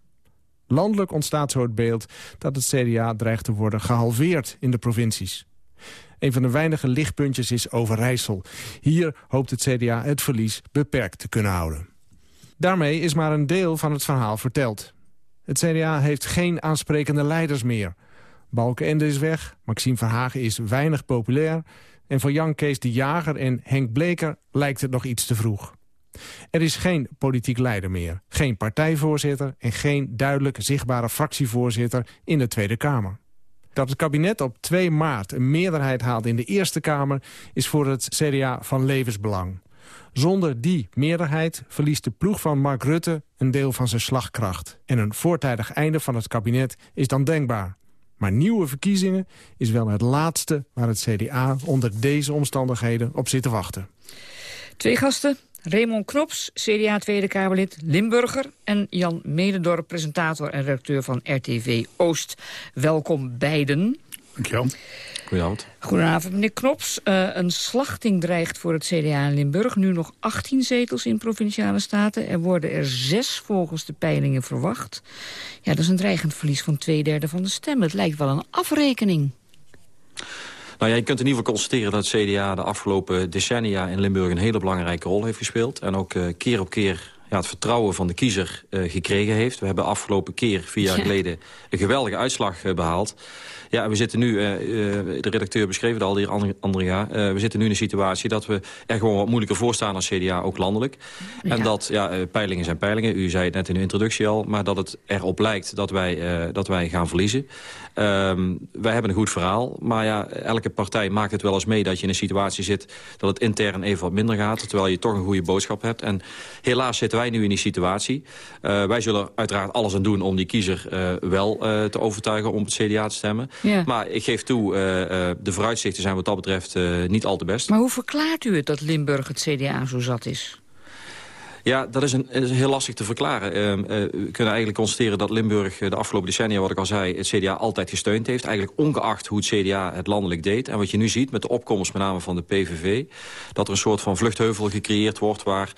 Landelijk ontstaat zo het beeld dat het CDA dreigt te worden gehalveerd in de provincies. Een van de weinige lichtpuntjes is Overijssel. Hier hoopt het CDA het verlies beperkt te kunnen houden. Daarmee is maar een deel van het verhaal verteld. Het CDA heeft geen aansprekende leiders meer. Balkenende is weg, Maxime Verhagen is weinig populair... en voor Jan Kees de Jager en Henk Bleker lijkt het nog iets te vroeg. Er is geen politiek leider meer, geen partijvoorzitter... en geen duidelijk zichtbare fractievoorzitter in de Tweede Kamer. Dat het kabinet op 2 maart een meerderheid haalt in de Eerste Kamer... is voor het CDA van levensbelang. Zonder die meerderheid verliest de ploeg van Mark Rutte een deel van zijn slagkracht. En een voortijdig einde van het kabinet is dan denkbaar. Maar nieuwe verkiezingen is wel het laatste waar het CDA onder deze omstandigheden op zit te wachten. Twee gasten, Raymond Knops, CDA Tweede Kamerlid, Limburger... en Jan Mededorp, presentator en redacteur van RTV Oost. Welkom beiden. Dankjewel. Goedenavond. Goedenavond, meneer Knops. Uh, een slachting dreigt voor het CDA in Limburg. Nu nog 18 zetels in Provinciale Staten. Er worden er zes volgens de peilingen verwacht. Ja, dat is een dreigend verlies van twee derde van de stemmen. Het lijkt wel een afrekening. Nou ja, je kunt in ieder geval constateren dat het CDA de afgelopen decennia in Limburg een hele belangrijke rol heeft gespeeld. En ook uh, keer op keer ja, het vertrouwen van de kiezer uh, gekregen heeft. We hebben afgelopen keer, vier jaar ja. geleden, een geweldige uitslag uh, behaald. Ja, we zitten nu, uh, de redacteur beschreef het al, de heer Andrea... Uh, we zitten nu in een situatie dat we er gewoon wat moeilijker voor staan als CDA, ook landelijk. Ja. En dat, ja, peilingen zijn peilingen, u zei het net in de introductie al... maar dat het erop lijkt dat wij, dat wij gaan verliezen. Um, wij hebben een goed verhaal, maar ja, elke partij maakt het wel eens mee... dat je in een situatie zit dat het intern even wat minder gaat... terwijl je toch een goede boodschap hebt. En helaas zitten wij nu in die situatie. wij zullen uiteraard alles aan doen om die kiezer wel te overtuigen om het CDA te stemmen. Maar ik geef toe, de vooruitzichten zijn wat dat betreft niet al te best. Maar hoe verklaart u het dat Limburg het CDA zo zat is? Ja, dat is, een, is heel lastig te verklaren. Ehm, eh, we kunnen eigenlijk constateren dat Limburg de afgelopen decennia, wat ik al zei, het CDA altijd gesteund heeft. Eigenlijk ongeacht hoe het CDA het landelijk deed. En wat je nu ziet met de opkomst met name van de PVV, dat er een soort van vluchtheuvel gecreëerd wordt waar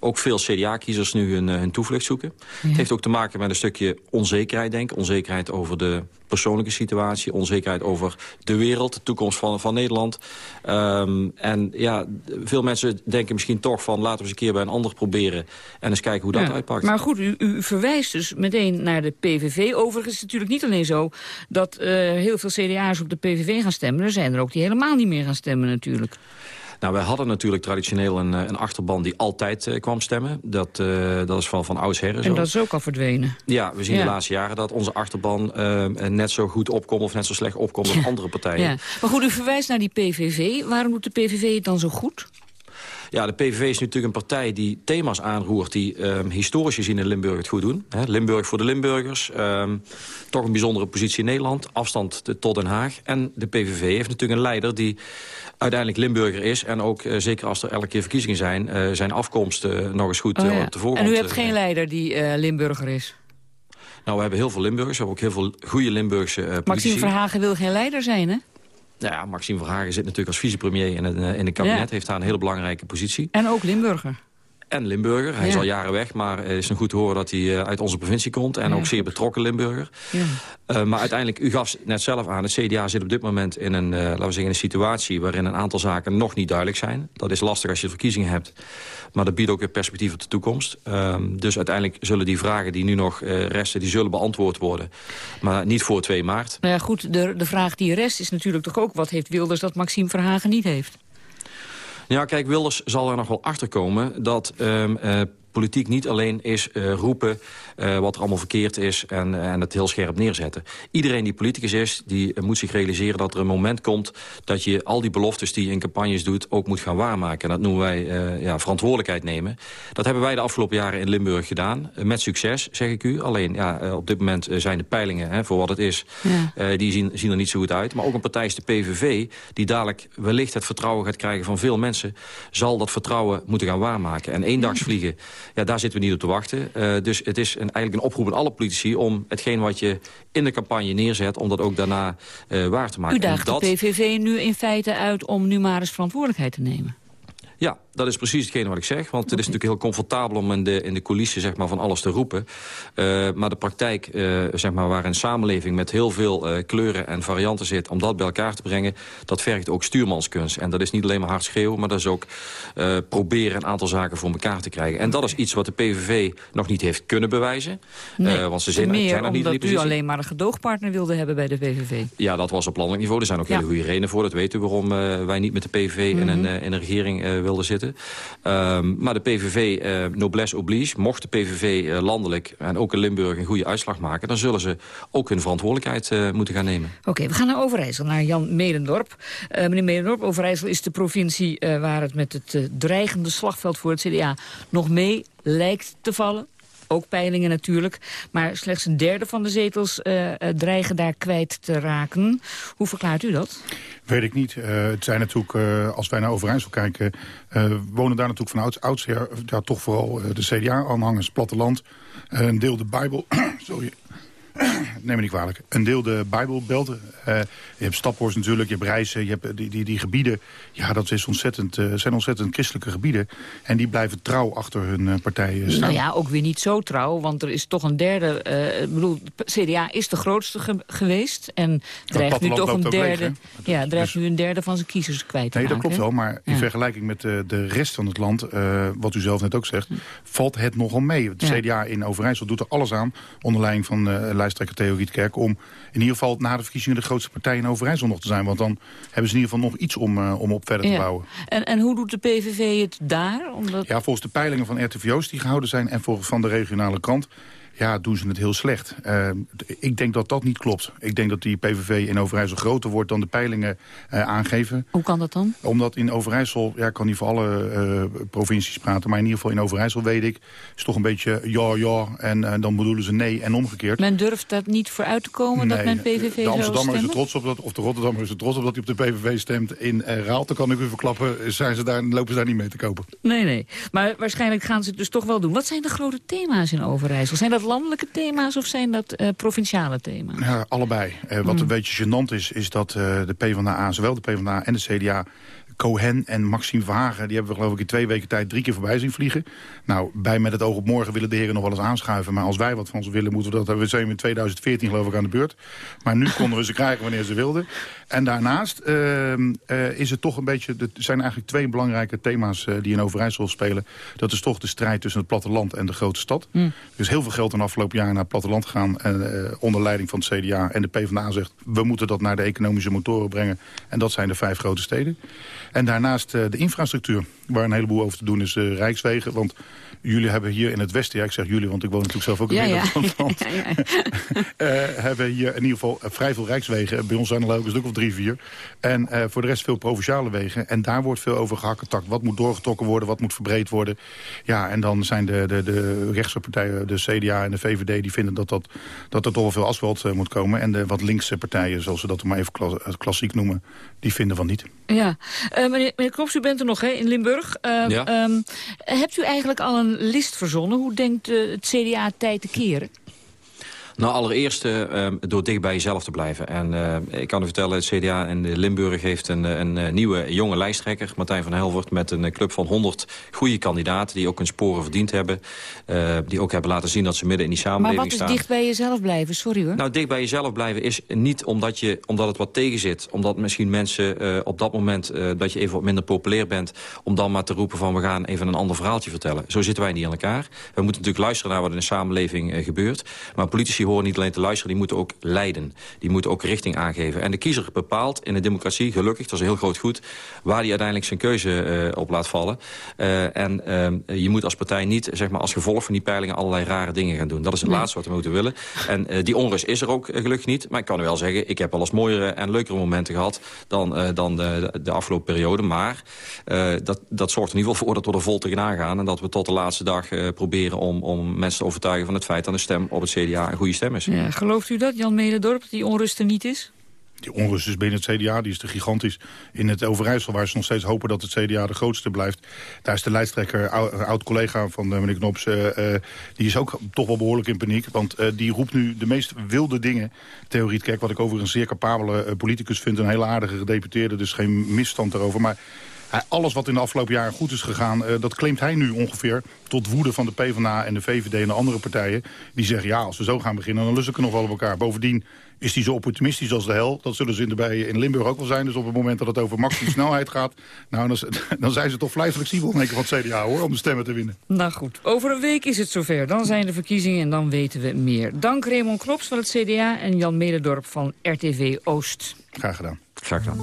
ook veel CDA-kiezers nu hun, eh, hun toevlucht zoeken. Het heeft ook te maken met een stukje onzekerheid, denk ik. Onzekerheid over de persoonlijke situatie. Onzekerheid over de wereld, de toekomst van, van Nederland. Um, en ja, veel mensen denken misschien toch van... laten we eens een keer bij een ander proberen... en eens kijken hoe dat uitpakt. Maar goed, u, u, verwijst dus meteen naar de PVV. Overigens is het natuurlijk niet alleen zo... dat uh, heel veel CDA's op de PVV gaan stemmen. Er zijn er ook die helemaal niet meer gaan stemmen natuurlijk. Nou, wij hadden natuurlijk traditioneel een, eh, een achterban die altijd uh, kwam stemmen. Dat, uh, dat is van, van oudsher En dat is ook al verdwenen. Ja, we zien de laatste jaren dat onze achterban uh, net zo goed opkomt... of net zo slecht opkomt als andere partijen. Ja. Maar goed, u verwijst naar die PVV. Waarom doet de PVV het dan zo goed? Ja, de PVV is natuurlijk een partij die thema's aanroert... die um, historisch gezien in Limburg het goed doen. Limburg voor de Limburgers. Um, toch een bijzondere positie in Nederland. Afstand tot Den Haag. En de PVV heeft natuurlijk een leider die uiteindelijk Limburger is... en ook, uh, zeker als er elke keer verkiezingen zijn... Uh, zijn afkomst uh, nog eens goed oh, ja. te voorgrond. En u hebt geen leider die Limburger is? Nou, we hebben heel veel Limburgers. We hebben ook heel veel goede Limburgse politici. Maxime Verhagen wil geen leider zijn, hè? Nou ja, Maxime Verhagen zit natuurlijk als vicepremier in het, in het kabinet. Ja. Heeft daar een hele belangrijke positie. En ook Limburger. En Limburger. Hij ja. is al jaren weg, maar het is een goed te horen dat hij uit onze provincie komt. En ja, ook zeer betrokken Limburger. Ja. Uh, maar uiteindelijk, u gaf net zelf aan, het CDA zit op dit moment in een, uh, laten we zeggen, in een situatie waarin een aantal zaken nog niet duidelijk zijn. Dat is lastig als je verkiezingen hebt. Maar dat biedt ook weer perspectief op de toekomst. Uh, dus uiteindelijk zullen die vragen die nu nog resten, die zullen beantwoord worden. Maar niet voor 2 maart. Nou ja, goed, de, de vraag die rest is natuurlijk toch ook, wat heeft Wilders dat Maxime Verhagen niet heeft? Ja, kijk, Wilders zal er nog wel achter komen dat um, uh, politiek niet alleen is uh, roepen uh, wat er allemaal verkeerd is en, en het heel scherp neerzetten. Iedereen die politicus is, die uh, moet zich realiseren dat er een moment komt dat je al die beloftes die je in campagnes doet ook moet gaan waarmaken. En dat noemen wij ja, verantwoordelijkheid nemen. Dat hebben wij de afgelopen jaren in Limburg gedaan. met succes, zeg ik u. Alleen ja, op dit moment zijn de peilingen hè, voor wat het is, ja. die zien, zien er niet zo goed uit. Maar ook een partij is de PVV, die dadelijk wellicht het vertrouwen gaat krijgen van veel mensen, zal dat vertrouwen moeten gaan waarmaken. En eendagsvliegen ja, daar zitten we niet op te wachten. Uh, dus het is een, eigenlijk een oproep aan alle politici... om hetgeen wat je in de campagne neerzet... om dat ook daarna uh, waar te maken. U daagt dat... de PVV nu in feite uit om nu maar eens verantwoordelijkheid te nemen? Ja, dat is precies hetgene wat ik zeg. Want het is natuurlijk heel comfortabel om in de, in de coulissen zeg maar, van alles te roepen. Uh, maar de praktijk, uh, zeg maar, waar een samenleving met heel veel uh, kleuren en varianten zit... om dat bij elkaar te brengen, dat vergt ook stuurmanskunst. En dat is niet alleen maar hard schreeuwen, maar dat is ook proberen een aantal zaken voor elkaar te krijgen. En dat is iets wat de PVV nog niet heeft kunnen bewijzen. Nee, want ze zijn, meer zijn nog niet omdat u alleen maar een gedoogpartner wilde hebben bij de PVV. Ja, dat was op landelijk niveau. Er zijn ook ja. hele goede redenen voor. Dat weten we waarom wij niet met de PVV mm -hmm. in, een, in een regering zitten. Um, maar de PVV, uh, noblesse oblige, mocht de PVV eh, landelijk en ook in Limburg een goede uitslag maken... dan zullen ze ook hun verantwoordelijkheid uh, moeten gaan nemen. Oké, we gaan naar Overijssel, naar Jan Medendorp. meneer Medendorp, Overijssel is de provincie waar het met het dreigende slagveld voor het CDA nog mee lijkt te vallen. Ook peilingen natuurlijk. Maar slechts een derde van de zetels uh, dreigen daar kwijt te raken. Hoe verklaart u dat? Weet ik niet. Uh, het zijn natuurlijk, als wij naar Overijssel kijken... wonen daar natuurlijk van ouds, oudsher ja, toch vooral de CDA-aanhangers, platteland. een deel de Bijbel... [coughs] sorry, [clears throat] neem me niet kwalijk. Een deel de Bijbelbelt. Uh, je hebt Staphorst natuurlijk, je hebt Rijssen, je hebt die, die, die gebieden. Ja, dat is ontzettend, uh, zijn ontzettend christelijke gebieden. En die blijven trouw achter hun uh, partij staan. Nou ja, ook weer niet zo trouw, want er is toch een derde... ik bedoel, CDA is de grootste ge geweest. En dreigt nu toch een derde, leeg, ja, dreigt dus, nu een derde van zijn kiezers kwijt te Nee, dat klopt wel, maar in ja. vergelijking met de, de rest van het land... wat u zelf net ook zegt, valt het nogal mee. De ja. CDA in Overijssel doet er alles aan, onder leiding van Theo Rietkerk... om in ieder geval na de verkiezingen de grootste partij in Overijssel nog te zijn. Want dan hebben ze in ieder geval nog iets om, uh, om op verder ja. te bouwen. En, en hoe doet de PVV het daar? Omdat... Ja, volgens de peilingen van RTVO's die gehouden zijn... en volgens van de regionale krant ja, doen ze het heel slecht. Uh, ik denk dat dat niet klopt. Ik denk dat die PVV in Overijssel groter wordt dan de peilingen uh, aangeven. Hoe kan dat dan? Omdat in Overijssel, ja, ik kan niet voor alle uh, provincies praten... maar in ieder geval in Overijssel weet ik... is toch een beetje ja, ja en dan bedoelen ze nee en omgekeerd. Men durft dat niet vooruit te komen nee, dat men PVV de Amsterdammer is er trots op dat, of de Rotterdammer is er trots op dat hij op de PVV stemt. In uh, Raalte kan ik u verklappen, zijn ze daar, lopen ze daar niet mee te kopen. Nee, nee. Maar waarschijnlijk gaan ze het dus toch wel doen. Wat zijn de grote thema's in Overijssel? Zijn dat landelijke thema's of zijn dat uh, provinciale thema's? Ja, allebei. Uh, wat mm. een beetje gênant is, is dat uh, de PvdA, zowel de PvdA en de CDA... Cohen en Maxime Verhagen, die hebben we geloof ik in twee weken tijd drie keer voorbij zien vliegen. Nou, bij Met het oog op morgen willen de heren nog wel eens aanschuiven. Maar als wij wat van ze willen, moeten we dat... We zijn in 2014 geloof ik aan de beurt. Maar nu konden we ze krijgen wanneer ze wilden. En daarnaast uh, uh, is het toch een beetje... Er zijn eigenlijk twee belangrijke thema's uh, die in Overijssel spelen. Dat is toch de strijd tussen het platteland en de grote stad. Mm. Er is heel veel geld in de afgelopen jaren naar het platteland gegaan... En, onder leiding van het CDA. En de PvdA zegt, we moeten dat naar de economische motoren brengen. En dat zijn de vijf grote steden. En daarnaast de infrastructuur, waar een heleboel over te doen is Rijkswegen. Want jullie hebben hier in het westen, ja ik zeg jullie, want ik woon natuurlijk zelf ook in ja, ja. het land. [laughs] Ja, ja. uh, [laughs] hebben hier in ieder geval vrij veel rijkswegen. Bij ons zijn er ook een stuk of drie, vier. En voor de rest veel provinciale wegen. En daar wordt veel over gehakketakt. Wat moet doorgetrokken worden, wat moet verbreed worden. Ja, en dan zijn de, de, de rechtse partijen, de CDA en de VVD... die vinden dat, dat, dat er toch wel veel asfalt moet komen. En de wat linkse partijen, zoals ze dat maar even kla klassiek noemen... die vinden van niet. Ja, meneer, meneer Klops, u bent er nog hè, in Limburg. ja. Um, hebt u eigenlijk al een list verzonnen. Hoe denkt uh, het CDA tijd te keren? Nou, allereerst uh, door dicht bij jezelf te blijven. En uh, ik kan u vertellen, het CDA in Limburg heeft een, een nieuwe jonge lijsttrekker... Martijn van Helvoort, met een club van 100 goede kandidaten... die ook hun sporen verdiend hebben. Uh, die ook hebben laten zien dat ze midden in die samenleving staan. Maar wat is dicht bij jezelf blijven? Sorry hoor. Nou, dicht bij jezelf blijven is niet omdat, je, omdat het wat tegen zit. Omdat misschien mensen op dat moment dat je even wat minder populair bent... om dan maar te roepen van we gaan even een ander verhaaltje vertellen. Zo zitten wij niet in elkaar. We moeten natuurlijk luisteren naar wat in de samenleving gebeurt. Maar politici horen niet alleen te luisteren, die moeten ook leiden. Die moeten ook richting aangeven. En de kiezer bepaalt in een democratie, gelukkig, dat is een heel groot goed... waar hij uiteindelijk zijn keuze uh, op laat vallen. Uh, en uh, je moet als partij niet, zeg maar, als gevolg van die peilingen... allerlei rare dingen gaan doen. Dat is het nee. laatste wat we moeten willen. En die onrust is er ook gelukkig niet. Maar ik kan u wel zeggen, ik heb wel eens mooiere en leukere momenten gehad... dan, dan de, de afgelopen periode. Maar dat, dat zorgt in ieder geval voor dat we er vol tegenaan gaan... en dat we tot de laatste dag proberen om, om mensen te overtuigen van het feit... dat een stem op het CDA een goede stem is. Ja, gelooft u dat, Jan Mededorp, die onrust er niet is? Die onrust is binnen het CDA, die is te gigantisch. In het Overijssel, waar ze nog steeds hopen dat het CDA de grootste blijft. Daar is de lijsttrekker, oud-collega van uh, meneer Knops... Uh, die is ook toch wel behoorlijk in paniek. Want uh, die roept nu de meest wilde dingen. Theorie Kerk, wat ik overigens een zeer capabele politicus vind. Een hele aardige gedeputeerde, dus geen misstand erover. Maar alles wat in de afgelopen jaren goed is gegaan... Uh, dat claimt hij nu ongeveer tot woede van de PvdA en de VVD en de andere partijen. Die zeggen, ja, als we zo gaan beginnen, dan lussen we nog wel op elkaar. Bovendien is hij zo optimistisch als de hel. Dat zullen ze in, de, bij, in Limburg ook wel zijn. Dus op het moment dat het over maximum snelheid gaat... [laughs] Nou, dan, [laughs] dan, zijn ze toch vrij flexibel denk ik, van het CDA hoor, om de stemmen te winnen. Nou goed, over een week is het zover. Dan zijn de verkiezingen en dan weten we meer. Dank Raymond Klops van het CDA en Jan Mededorp van RTV Oost. Graag gedaan. Graag gedaan.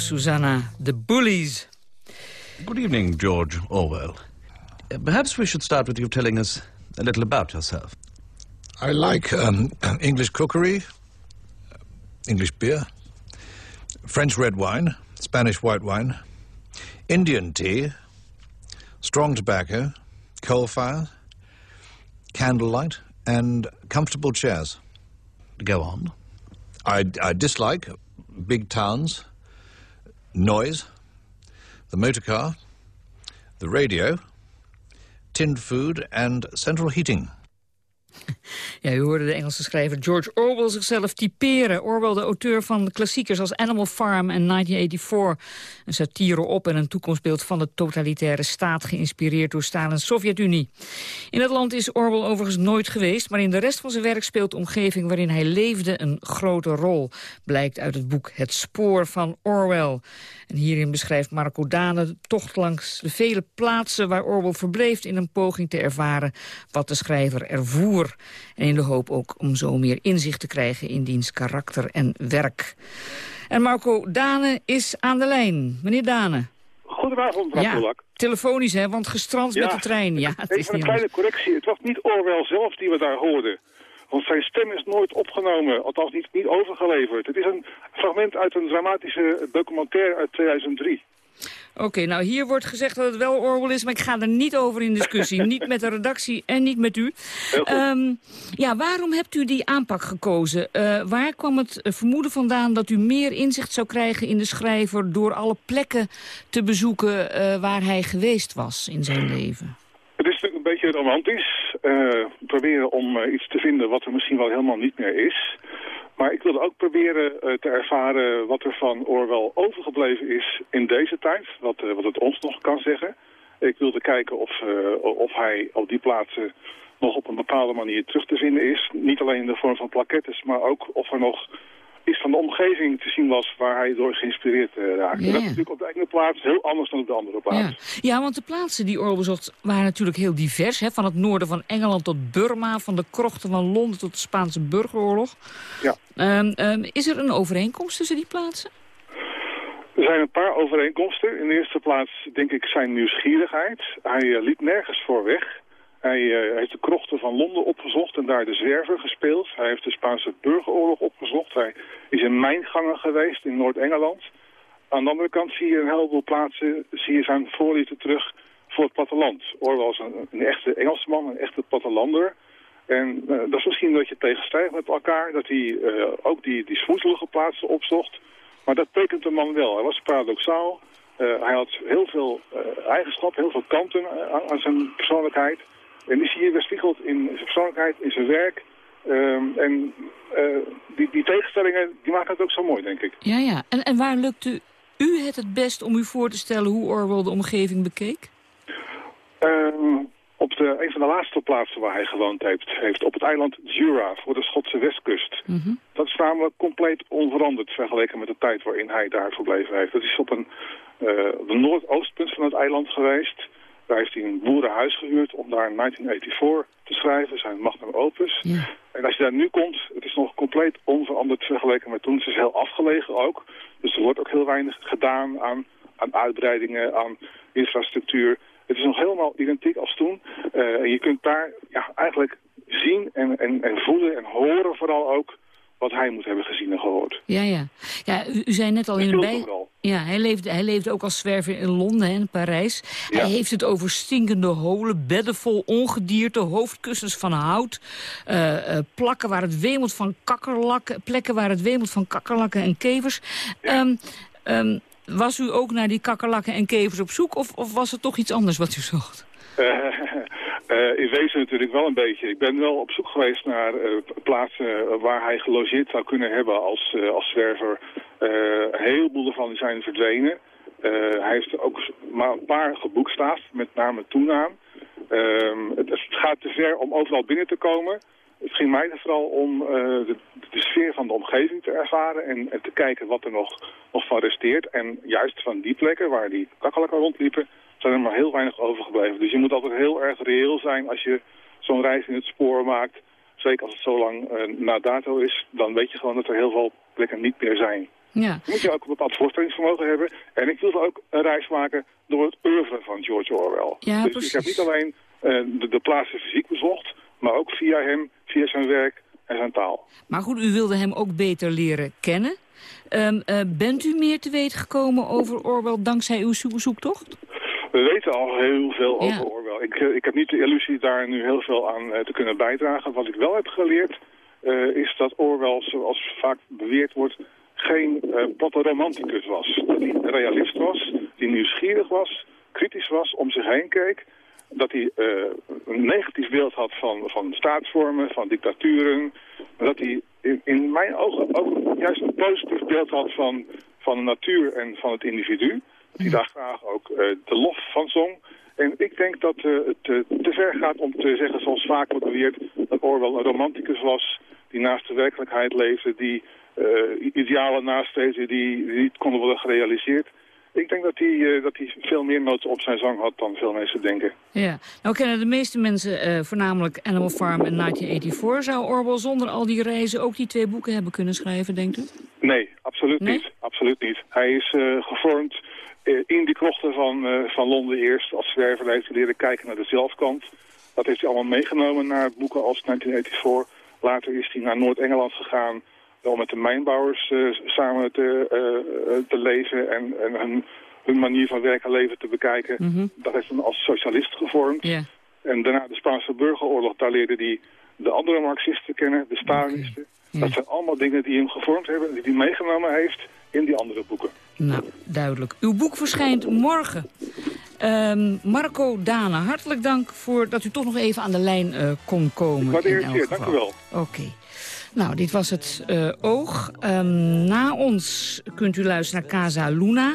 Susanna, The Bullies. Good evening, George Orwell. Uh, perhaps we should start with you telling us a little about yourself. I like um, English cookery, English beer, French red wine, Spanish white wine, Indian tea, strong tobacco, coal fire, candlelight, and comfortable chairs. Go on. I, I dislike big towns, noise, the motor car, the radio, tinned food, and central heating. [laughs] Ja, u hoorde de Engelse schrijver George Orwell zichzelf typeren. Orwell, de auteur van klassiekers als Animal Farm en 1984. Een satire op en een toekomstbeeld van de totalitaire staat... geïnspireerd door Stalins Sovjet-Unie. In het land is Orwell overigens nooit geweest... maar in de rest van zijn werk speelt de omgeving waarin hij leefde... een grote rol, blijkt uit het boek Het Spoor van Orwell. En hierin beschrijft Marco Dane de tocht langs de vele plaatsen... waar Orwell verbleef in een poging te ervaren wat de schrijver ervoer. En in de hoop ook om zo meer inzicht te krijgen in diens karakter en werk. En Marco Dane is aan de lijn. Meneer Dane. Goedenavond, mevrouw ja, telefonisch, hè, want gestrand met de trein. Ja, het is een kleine correctie. Het was niet Orwell zelf die we daar hoorden. Want zijn stem is nooit opgenomen, althans niet, niet overgeleverd. Het is een fragment uit een dramatische documentaire uit 2003. Oké, nou hier wordt gezegd dat het wel Orwell is, maar ik ga er niet over in discussie. [laughs] niet met de redactie en niet met u. Um, ja, waarom hebt u die aanpak gekozen? Uh, waar kwam het vermoeden vandaan dat u meer inzicht zou krijgen in de schrijver... door alle plekken te bezoeken uh, waar hij geweest was in zijn leven? Het is natuurlijk een beetje romantisch. Uh, proberen om iets te vinden wat er misschien wel helemaal niet meer is... Maar ik wilde ook proberen uh, te ervaren wat er van Orwell overgebleven is in deze tijd. Wat, uh, wat het ons nog kan zeggen. Ik wilde kijken of, uh, of hij op die plaatsen nog op een bepaalde manier terug te vinden is. Niet alleen in de vorm van plakettes, maar ook of er nog iets van de omgeving te zien was waar hij door geïnspireerd uh, raakte. Ja. Dat is natuurlijk op de ene plaats heel anders dan op de andere plaats. Ja, ja want de plaatsen die Orwell bezocht waren natuurlijk heel divers. Hè? Van het noorden van Engeland tot Burma, van de krochten van Londen tot de Spaanse burgeroorlog. Ja. Um, um, is er een overeenkomst tussen die plaatsen? Er zijn een paar overeenkomsten. In de eerste plaats denk ik zijn nieuwsgierigheid. Hij uh, liep nergens voor weg. Hij uh, heeft de krochten van Londen opgezocht en daar de zwerver gespeeld. Hij heeft de Spaanse burgeroorlog opgezocht. Hij is in mijngangen geweest in Noord-Engeland. Aan de andere kant zie je een heleboel plaatsen, zie je zijn voorliefde terug voor het platteland. Orwell was een, een echte Engelsman, een echte plattelander. En uh, dat is misschien dat je tegenstrijdt met elkaar, dat hij uh, ook die, die smoezelige plaatsen opzocht. Maar dat tekent de man wel. Hij was paradoxaal. Hij had heel veel eigenschappen, heel veel kanten aan zijn persoonlijkheid. En die zie je weerspiegeld in zijn persoonlijkheid, in zijn werk. Um, en uh, die, die tegenstellingen die maken het ook zo mooi, denk ik. Ja, ja. En, en waar lukte u het het best om u voor te stellen hoe Orwell de omgeving bekeek? Um, op de, een van de laatste plaatsen waar hij gewoond heeft, heeft op het eiland Jura, voor de Schotse westkust. Mm -hmm. Dat is namelijk compleet onveranderd vergeleken met de tijd waarin hij daar verbleven heeft. Dat is op een, uh, de noordoostpunt van het eiland geweest. Daar heeft hij een boerenhuis gehuurd om daar in 1984 te schrijven, zijn magnum opus. Ja. En als je daar nu komt, het is nog compleet onveranderd vergeleken met toen. Het is heel afgelegen ook. Dus er wordt ook heel weinig gedaan aan, aan uitbreidingen, aan infrastructuur. Het is nog helemaal identiek als toen. Uh, en je kunt daar ja, eigenlijk zien en, en, en voelen en horen vooral ook wat hij moet hebben gezien en gehoord. Ja, ja. ja u, u zei net al in een bij... Ja, hij leefde, hij leefde ook als zwerver in Londen en Parijs. Ja. Hij heeft het over stinkende holen, bedden vol ongedierte, hoofdkussens van hout, uh, uh, plakken waar het wemelt van kakkerlakken, plekken waar het wemelt van kakkerlakken en kevers. Ja. Um, um, was u ook naar die kakkerlakken en kevers op zoek of, of was het toch iets anders wat u zocht? Uh, [laughs] in wezen natuurlijk wel een beetje. Ik ben wel op zoek geweest naar uh, plaatsen waar hij gelogeerd zou kunnen hebben als, uh, als zwerver. een heleboel ervan zijn verdwenen. hij heeft ook maar een paar geboekstaafd, met name toenaam. Ehm, het, het, gaat te ver om overal binnen te komen. Het ging mij er vooral om de, de, sfeer van de omgeving te ervaren en, te kijken wat er nog, nog van resteert. En juist van die plekken waar die kakkelakken rondliepen, zijn er maar heel weinig overgebleven. Dus je moet altijd heel erg reëel zijn als je zo'n reis in het spoor maakt. Zeker als het zo lang uh, na dato is, dan weet je gewoon dat er heel veel plekken niet meer zijn. Ja. moet je ook een bepaald voorstellingsvermogen hebben. En ik wilde ook een reis maken door het oeuvre van George Orwell. Ja, dus precies. ik heb niet alleen de, de plaatsen fysiek bezocht, maar ook via hem, via zijn werk en zijn taal. Maar goed, u wilde hem ook beter leren kennen. Um, uh, bent u meer te weten gekomen over Orwell dankzij uw zoektocht? We weten al heel veel over Orwell. Ik, uh, ik heb niet de illusie daar nu heel veel aan uh, te kunnen bijdragen. Wat ik wel heb geleerd is dat Orwell, zoals vaak beweerd wordt, geen platte romanticus was. Dat hij realist was, die nieuwsgierig was, kritisch was, om zich heen keek. Dat hij een negatief beeld had van, van staatsvormen, van dictaturen. Maar dat hij in, in mijn ogen ook juist een positief beeld had van, van de natuur en van het individu. Hij daar graag ook uh, de lof van zong. En ik denk dat uh, het uh, te ver gaat om te zeggen, zoals vaak wordt beweerd, dat Orwell een romanticus was die naast de werkelijkheid leefde, die idealen nastreefde, die, die niet konden worden gerealiseerd. Ik denk dat hij, uh, dat hij veel meer noten op zijn zang had dan veel mensen denken. Ja, nou kennen de meeste mensen uh, voornamelijk Animal Farm en 1984. Zou Orwell zonder al die reizen ook die twee boeken hebben kunnen schrijven, denkt u? Nee, absoluut nee? niet. Absoluut niet. Hij is uh, gevormd in die krochten van, van Londen eerst. Als zwerver heeft hij leren kijken naar de zelfkant. Dat heeft hij allemaal meegenomen naar boeken als 1984. Later is hij naar Noord-Engeland gegaan om met de mijnbouwers uh, samen te, te leven en, en hun, hun, manier van werken en leven te bekijken. Mm -hmm. Dat heeft hem als socialist gevormd. Yeah. En daarna de Spaanse burgeroorlog, daar leerde hij de andere Marxisten kennen, de Stalinisten. Okay. Dat zijn allemaal dingen die hem gevormd hebben, die hij meegenomen heeft in die andere boeken. Nou, duidelijk. Uw boek verschijnt morgen. Um, Marco Dane, hartelijk dank voor dat u toch nog even aan de lijn uh, kon komen. Ik waardeer het zeer, dank u wel. Oké. Okay. Nou, dit was het uh, oog. Um, na ons kunt u luisteren naar Casa Luna.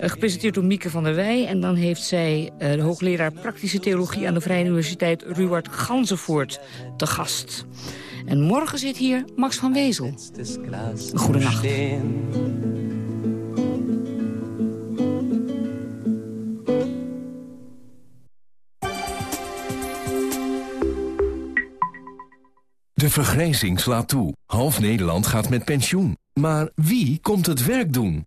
Uh, gepresenteerd door Mieke van der Wij. En dan heeft zij de hoogleraar praktische theologie... aan de Vrije Universiteit Ruward Ganzenvoort te gast. En morgen zit hier Max van Wezel. Goedenacht. De vergrijzing slaat toe. Half Nederland gaat met pensioen. Maar wie komt het werk doen?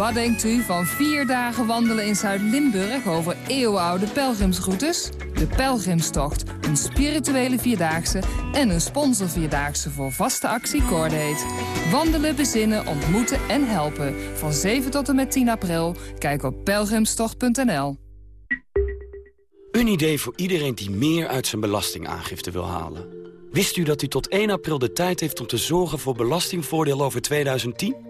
Wat denkt u van vier dagen wandelen in Zuid-Limburg over eeuwenoude pelgrimsroutes? De Pelgrimstocht, een spirituele vierdaagse en een sponsorvierdaagse voor vaste actie Cordate. Wandelen, bezinnen, ontmoeten en helpen. Van 7 tot en met 10 april. Kijk op pelgrimstocht.nl. Een idee voor iedereen die meer uit zijn belastingaangifte wil halen. Wist u dat u tot 1 april de tijd heeft om te zorgen voor belastingvoordeel over 2010?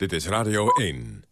Dit is Radio 1.